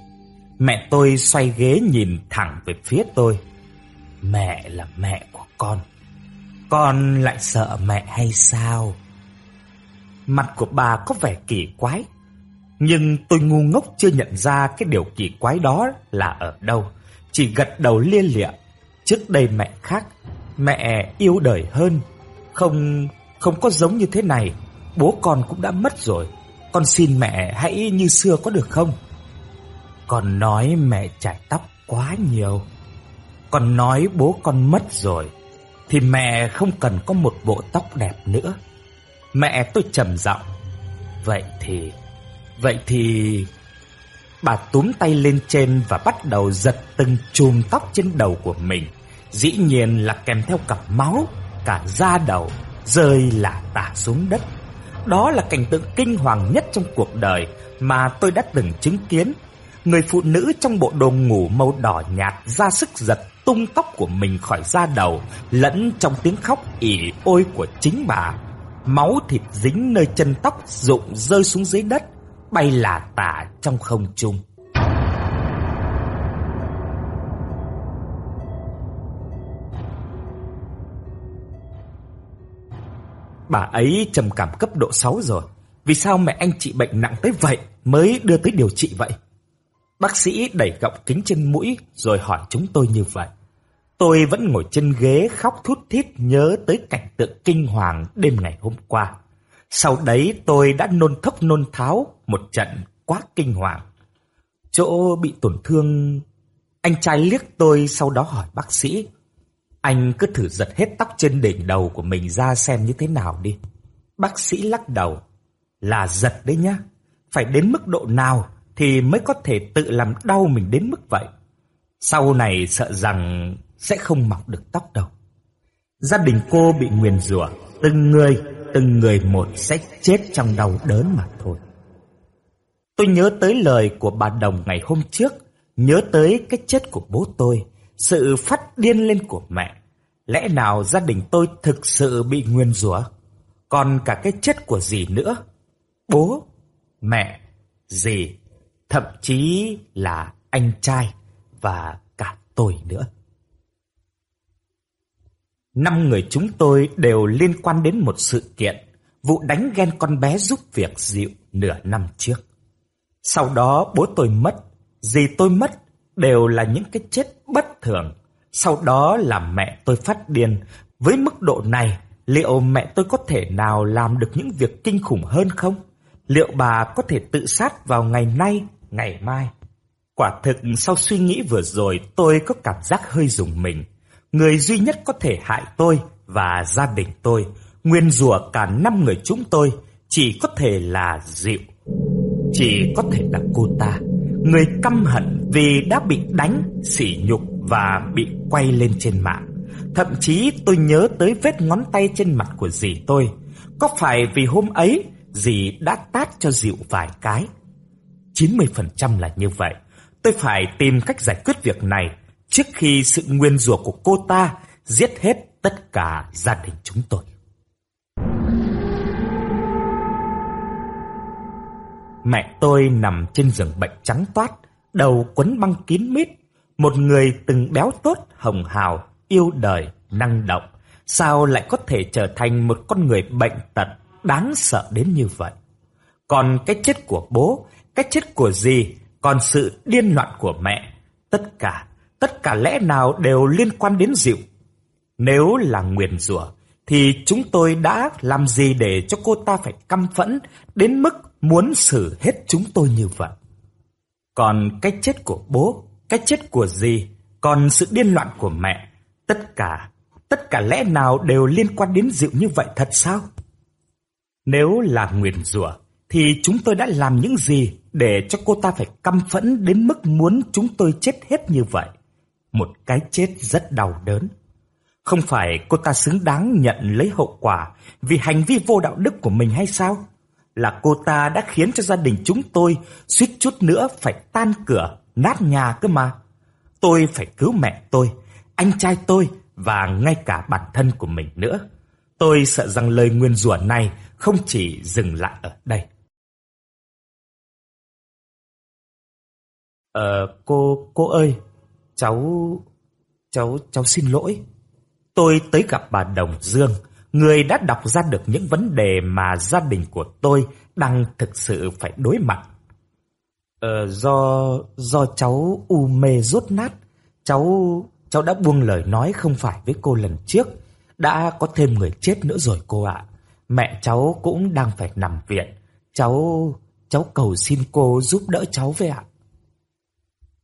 Mẹ tôi xoay ghế nhìn thẳng về phía tôi. Mẹ là mẹ của con. Con lại sợ mẹ hay sao? Mặt của bà có vẻ kỳ quái, nhưng tôi ngu ngốc chưa nhận ra cái điều kỳ quái đó là ở đâu, chỉ gật đầu lia lịa. Trước đây mẹ khác, mẹ yêu đời hơn, không không có giống như thế này, bố con cũng đã mất rồi, con xin mẹ hãy như xưa có được không? Con nói mẹ chải tóc quá nhiều. Con nói bố con mất rồi thì mẹ không cần có một bộ tóc đẹp nữa. Mẹ tôi trầm giọng. Vậy thì vậy thì bà túm tay lên trên và bắt đầu giật từng chùm tóc trên đầu của mình. Dĩ nhiên là kèm theo cặp máu, cả da đầu rơi lả tả xuống đất. Đó là cảnh tượng kinh hoàng nhất trong cuộc đời mà tôi đã từng chứng kiến. Người phụ nữ trong bộ đồ ngủ màu đỏ nhạt ra sức giật tung tóc của mình khỏi da đầu, lẫn trong tiếng khóc ỉ ôi của chính bà. Máu thịt dính nơi chân tóc rụng rơi xuống dưới đất, bay lả tả trong không trung. Bà ấy trầm cảm cấp độ 6 rồi. Vì sao mẹ anh chị bệnh nặng tới vậy mới đưa tới điều trị vậy? Bác sĩ đẩy gọng kính trên mũi rồi hỏi chúng tôi như vậy. Tôi vẫn ngồi trên ghế khóc thút thít nhớ tới cảnh tượng kinh hoàng đêm ngày hôm qua. Sau đấy tôi đã nôn thốc nôn tháo một trận quá kinh hoàng. Chỗ bị tổn thương... Anh trai liếc tôi sau đó hỏi bác sĩ. Anh cứ thử giật hết tóc trên đỉnh đầu của mình ra xem như thế nào đi. Bác sĩ lắc đầu. Là giật đấy nhá. Phải đến mức độ nào thì mới có thể tự làm đau mình đến mức vậy. Sau này sợ rằng sẽ không mọc được tóc đâu. Gia đình cô bị nguyền rủa, từng người, từng người một sẽ chết trong đau đớn mà thôi. Tôi nhớ tới lời của bà Đồng ngày hôm trước, nhớ tới cái chết của bố tôi, sự phát điên lên của mẹ. Lẽ nào gia đình tôi thực sự bị nguyên rủa? Còn cả cái chết của dì nữa? Bố, mẹ, dì, thậm chí là anh trai và cả tôi nữa. Năm người chúng tôi đều liên quan đến một sự kiện, vụ đánh ghen con bé giúp việc dịu nửa năm trước. Sau đó bố tôi mất, dì tôi mất, đều là những cái chết bất thường. Sau đó là mẹ tôi phát điên. Với mức độ này, liệu mẹ tôi có thể nào làm được những việc kinh khủng hơn không? Liệu bà có thể tự sát vào ngày nay, ngày mai? Quả thực sau suy nghĩ vừa rồi tôi có cảm giác hơi dùng mình. Người duy nhất có thể hại tôi và gia đình tôi, nguyên rủa cả năm người chúng tôi, chỉ có thể là Diệu. Chỉ có thể là cô ta, người căm hận vì đã bị đánh, sỉ nhục và bị quay lên trên mạng. Thậm chí tôi nhớ tới vết ngón tay trên mặt của dì tôi. Có phải vì hôm ấy dì đã tát cho dịu vài cái? 90% là như vậy. Tôi phải tìm cách giải quyết việc này trước khi sự nguyên rủa của cô ta giết hết tất cả gia đình chúng tôi. Mẹ tôi nằm trên giường bệnh trắng toát, đầu quấn băng kín mít, một người từng béo tốt, hồng hào, yêu đời, năng động, sao lại có thể trở thành một con người bệnh tật đáng sợ đến như vậy? Còn cái chết của bố, cái chết của dì, còn sự điên loạn của mẹ, tất cả tất cả lẽ nào đều liên quan đến Diệu. Nếu là nguyền rủa thì chúng tôi đã làm gì để cho cô ta phải căm phẫn đến mức muốn xử hết chúng tôi như vậy. Còn cái chết của bố, cái chết của dì, còn sự điên loạn của mẹ, tất cả, tất cả lẽ nào đều liên quan đến Diệu như vậy thật sao? Nếu là nguyền rủa thì chúng tôi đã làm những gì để cho cô ta phải căm phẫn đến mức muốn chúng tôi chết hết như vậy? một cái chết rất đau đớn. Không phải cô ta xứng đáng nhận lấy hậu quả vì hành vi vô đạo đức của mình hay sao? Là cô ta đã khiến cho gia đình chúng tôi suýt chút nữa phải tan cửa, nát nhà cơ mà. Tôi phải cứu mẹ tôi, anh trai tôi và ngay cả bản thân của mình nữa. Tôi sợ rằng lời nguyên rủa này không chỉ dừng lại ở đây. Ờ, cô, cô ơi, Cháu... cháu... cháu xin lỗi tôi tới gặp bà Đồng Dương, người đã đọc ra được những vấn đề mà gia đình của tôi đang thực sự phải đối mặt. Ờ, do do cháu u mê rốt nát, cháu cháu đã buông lời nói không phải với cô lần trước, đã có thêm người chết nữa rồi cô ạ. Mẹ cháu cũng đang phải nằm viện. Cháu cháu cầu xin cô giúp đỡ cháu với ạ.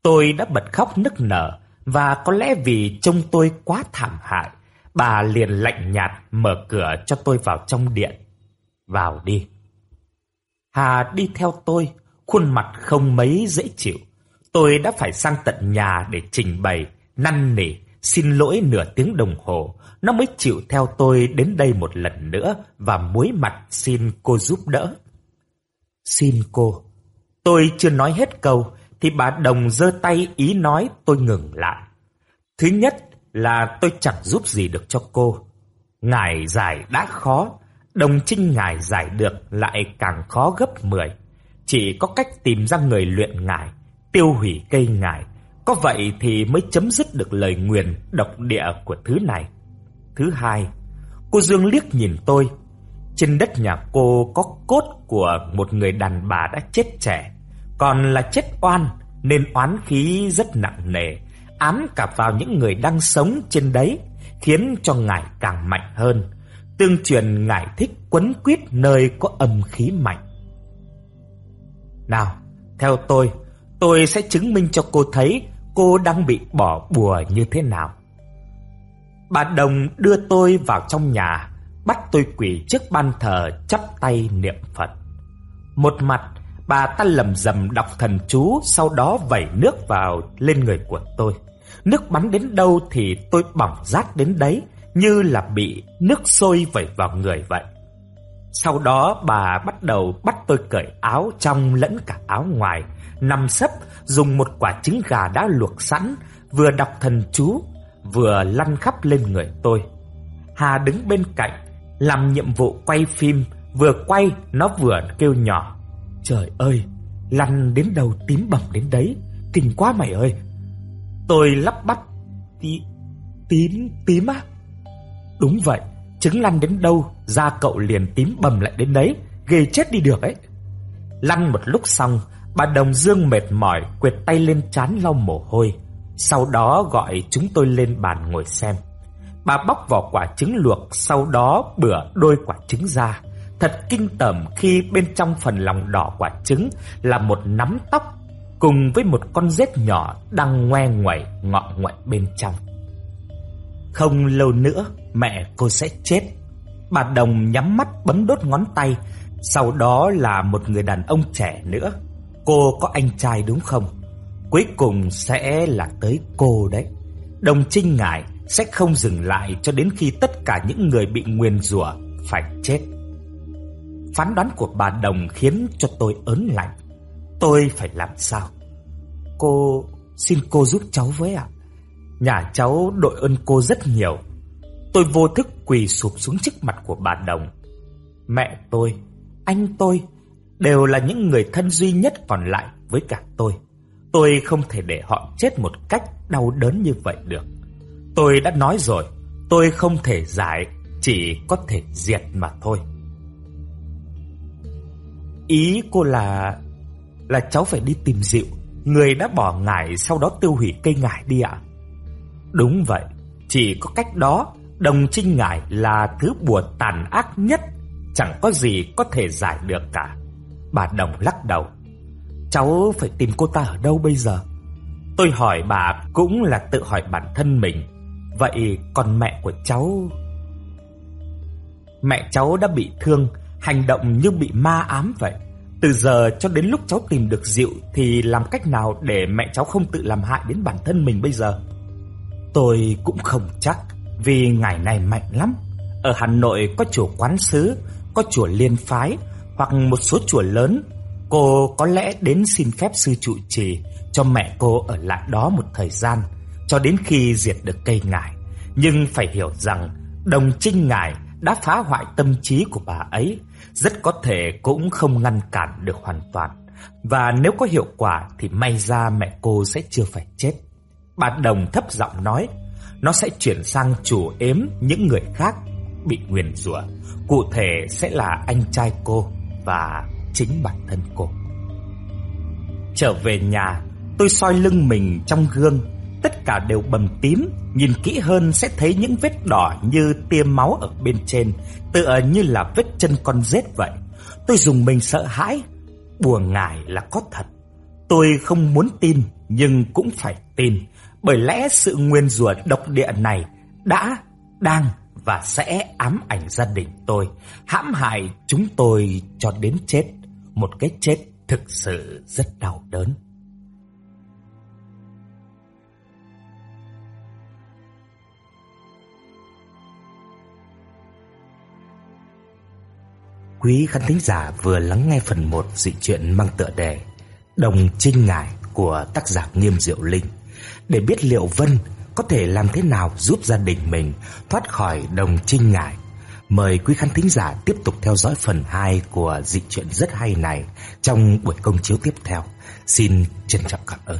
Tôi đã bật khóc nức nở và có lẽ vì trông tôi quá thảm hại, bà liền lạnh nhạt mở cửa cho tôi vào trong điện. Vào đi. Hà đi theo tôi, khuôn mặt không mấy dễ chịu. Tôi đã phải sang tận nhà để trình bày, năn nỉ, xin lỗi nửa tiếng đồng hồ. Nó mới chịu theo tôi đến đây một lần nữa và muối mặt xin cô giúp đỡ. Xin cô. Tôi chưa nói hết câu thì bà Đồng giơ tay ý nói tôi ngừng lại. Thứ nhất là tôi chẳng giúp gì được cho cô. Ngài giải đã khó, đồng trinh ngài giải được lại càng khó gấp 10. Chỉ có cách tìm ra người luyện ngài, tiêu hủy cây ngài. Có vậy thì mới chấm dứt được lời nguyền độc địa của thứ này. Thứ hai, cô Dương liếc nhìn tôi. Trên đất nhà cô có cốt của một người đàn bà đã chết trẻ, còn là chết oan nên oán khí rất nặng nề, ám cả vào những người đang sống trên đấy, khiến cho ngài càng mạnh hơn. Tương truyền ngài thích quấn quýt nơi có âm khí mạnh. Nào, theo tôi, tôi sẽ chứng minh cho cô thấy cô đang bị bỏ bùa như thế nào. Bà Đồng đưa tôi vào trong nhà, bắt tôi quỳ trước ban thờ chắp tay niệm Phật. Một mặt, bà ta lầm rầm đọc thần chú, sau đó vẩy nước vào lên người của tôi. Nước bắn đến đâu thì tôi bỏng rát đến đấy, như là bị nước sôi vẩy vào người vậy. Sau đó bà bắt đầu bắt tôi cởi áo trong lẫn cả áo ngoài, nằm sấp dùng một quả trứng gà đã luộc sẵn, vừa đọc thần chú, vừa lăn khắp lên người tôi. Hà đứng bên cạnh, làm nhiệm vụ quay phim, vừa quay nó vừa kêu nhỏ. Trời ơi, lăn đến đầu tím bầm đến đấy, kinh quá mày ơi. Tôi lắp bắp, tí, tím, tím á? Đúng vậy, trứng lăn đến đâu, da cậu liền tím bầm lại đến đấy, ghê chết đi được ấy. Lăn một lúc xong, bà Đồng Dương mệt mỏi quệt tay lên chán lau mồ hôi. Sau đó gọi chúng tôi lên bàn ngồi xem. Bà bóc vỏ quả trứng luộc, sau đó bửa đôi quả trứng ra. Thật kinh tởm khi bên trong phần lòng đỏ quả trứng là một nắm tóc cùng với một con rết nhỏ đang ngoe ngoẩy ngọ ngoại bên trong. Không lâu nữa, mẹ cô sẽ chết. Bà Đồng nhắm mắt bấm đốt ngón tay, sau đó là một người đàn ông trẻ nữa. Cô có anh trai đúng không? Cuối cùng sẽ là tới cô đấy. Đồng Trinh ngài sẽ không dừng lại cho đến khi tất cả những người bị nguyền rủa phải chết. Phán đoán của bà Đồng khiến cho tôi ớn lạnh. Tôi phải làm sao? Cô xin cô giúp cháu với ạ. Nhà cháu đội ơn cô rất nhiều. Tôi vô thức quỳ sụp xuống trước mặt của bà Đồng. Mẹ tôi, anh tôi đều là những người thân duy nhất còn lại với cả tôi. Tôi không thể để họ chết một cách đau đớn như vậy được. Tôi đã nói rồi, tôi không thể giải, chỉ có thể diệt mà thôi. Ý cô là là cháu phải đi tìm Dịu, người đã bỏ ngải sau đó tiêu hủy cây ngải đi ạ. Đúng vậy, chỉ có cách đó, đồng trinh ngải là thứ bùa tàn ác nhất, chẳng có gì có thể giải được cả. Bà Đồng lắc đầu. Cháu phải tìm cô ta ở đâu bây giờ? Tôi hỏi bà cũng là tự hỏi bản thân mình. Vậy còn mẹ của cháu? Mẹ cháu đã bị thương, hành động như bị ma ám vậy. Từ giờ cho đến lúc cháu tìm được Diệu thì làm cách nào để mẹ cháu không tự làm hại đến bản thân mình bây giờ? Tôi cũng không chắc, vì ngài này mạnh lắm. Ở Hà Nội có chùa Quán Sứ, có chùa Liên Phái, hoặc một số chùa lớn. Cô có lẽ đến xin phép sư trụ trì cho mẹ cô ở lại đó một thời gian, cho đến khi diệt được cây ngải. Nhưng phải hiểu rằng đồng trinh ngải đã phá hoại tâm trí của bà ấy, rất có thể cũng không ngăn cản được hoàn toàn. Và nếu có hiệu quả thì may ra mẹ cô sẽ chưa phải chết. Bà Đồng thấp giọng nói, nó sẽ chuyển sang chủ ếm những người khác bị nguyền rủa. Cụ thể sẽ là anh trai cô và chính bản thân cô. Trở về nhà, tôi soi lưng mình trong gương, tất cả đều bầm tím, nhìn kỹ hơn sẽ thấy những vết đỏ như tiêm máu ở bên trên, tựa như là vết chân con rết vậy. Tôi dùng mình sợ hãi, bùa ngải là có thật. Tôi không muốn tin nhưng cũng phải tin, bởi lẽ sự nguyên rủa độc địa này đã, đang và sẽ ám ảnh gia đình tôi, hãm hại chúng tôi cho đến chết, một cái chết thực sự rất đau đớn. Quý khán thính giả vừa lắng nghe phần 1 dị truyện mang tựa đề Đồng Trinh Ngải của tác giả Nghiêm Diệu Linh. Để biết liệu Vân có thể làm thế nào giúp gia đình mình thoát khỏi đồng trinh ngải. Mời quý khán thính giả tiếp tục theo dõi phần 2 của dị truyện rất hay này trong buổi công chiếu tiếp theo. Xin trân trọng cảm ơn.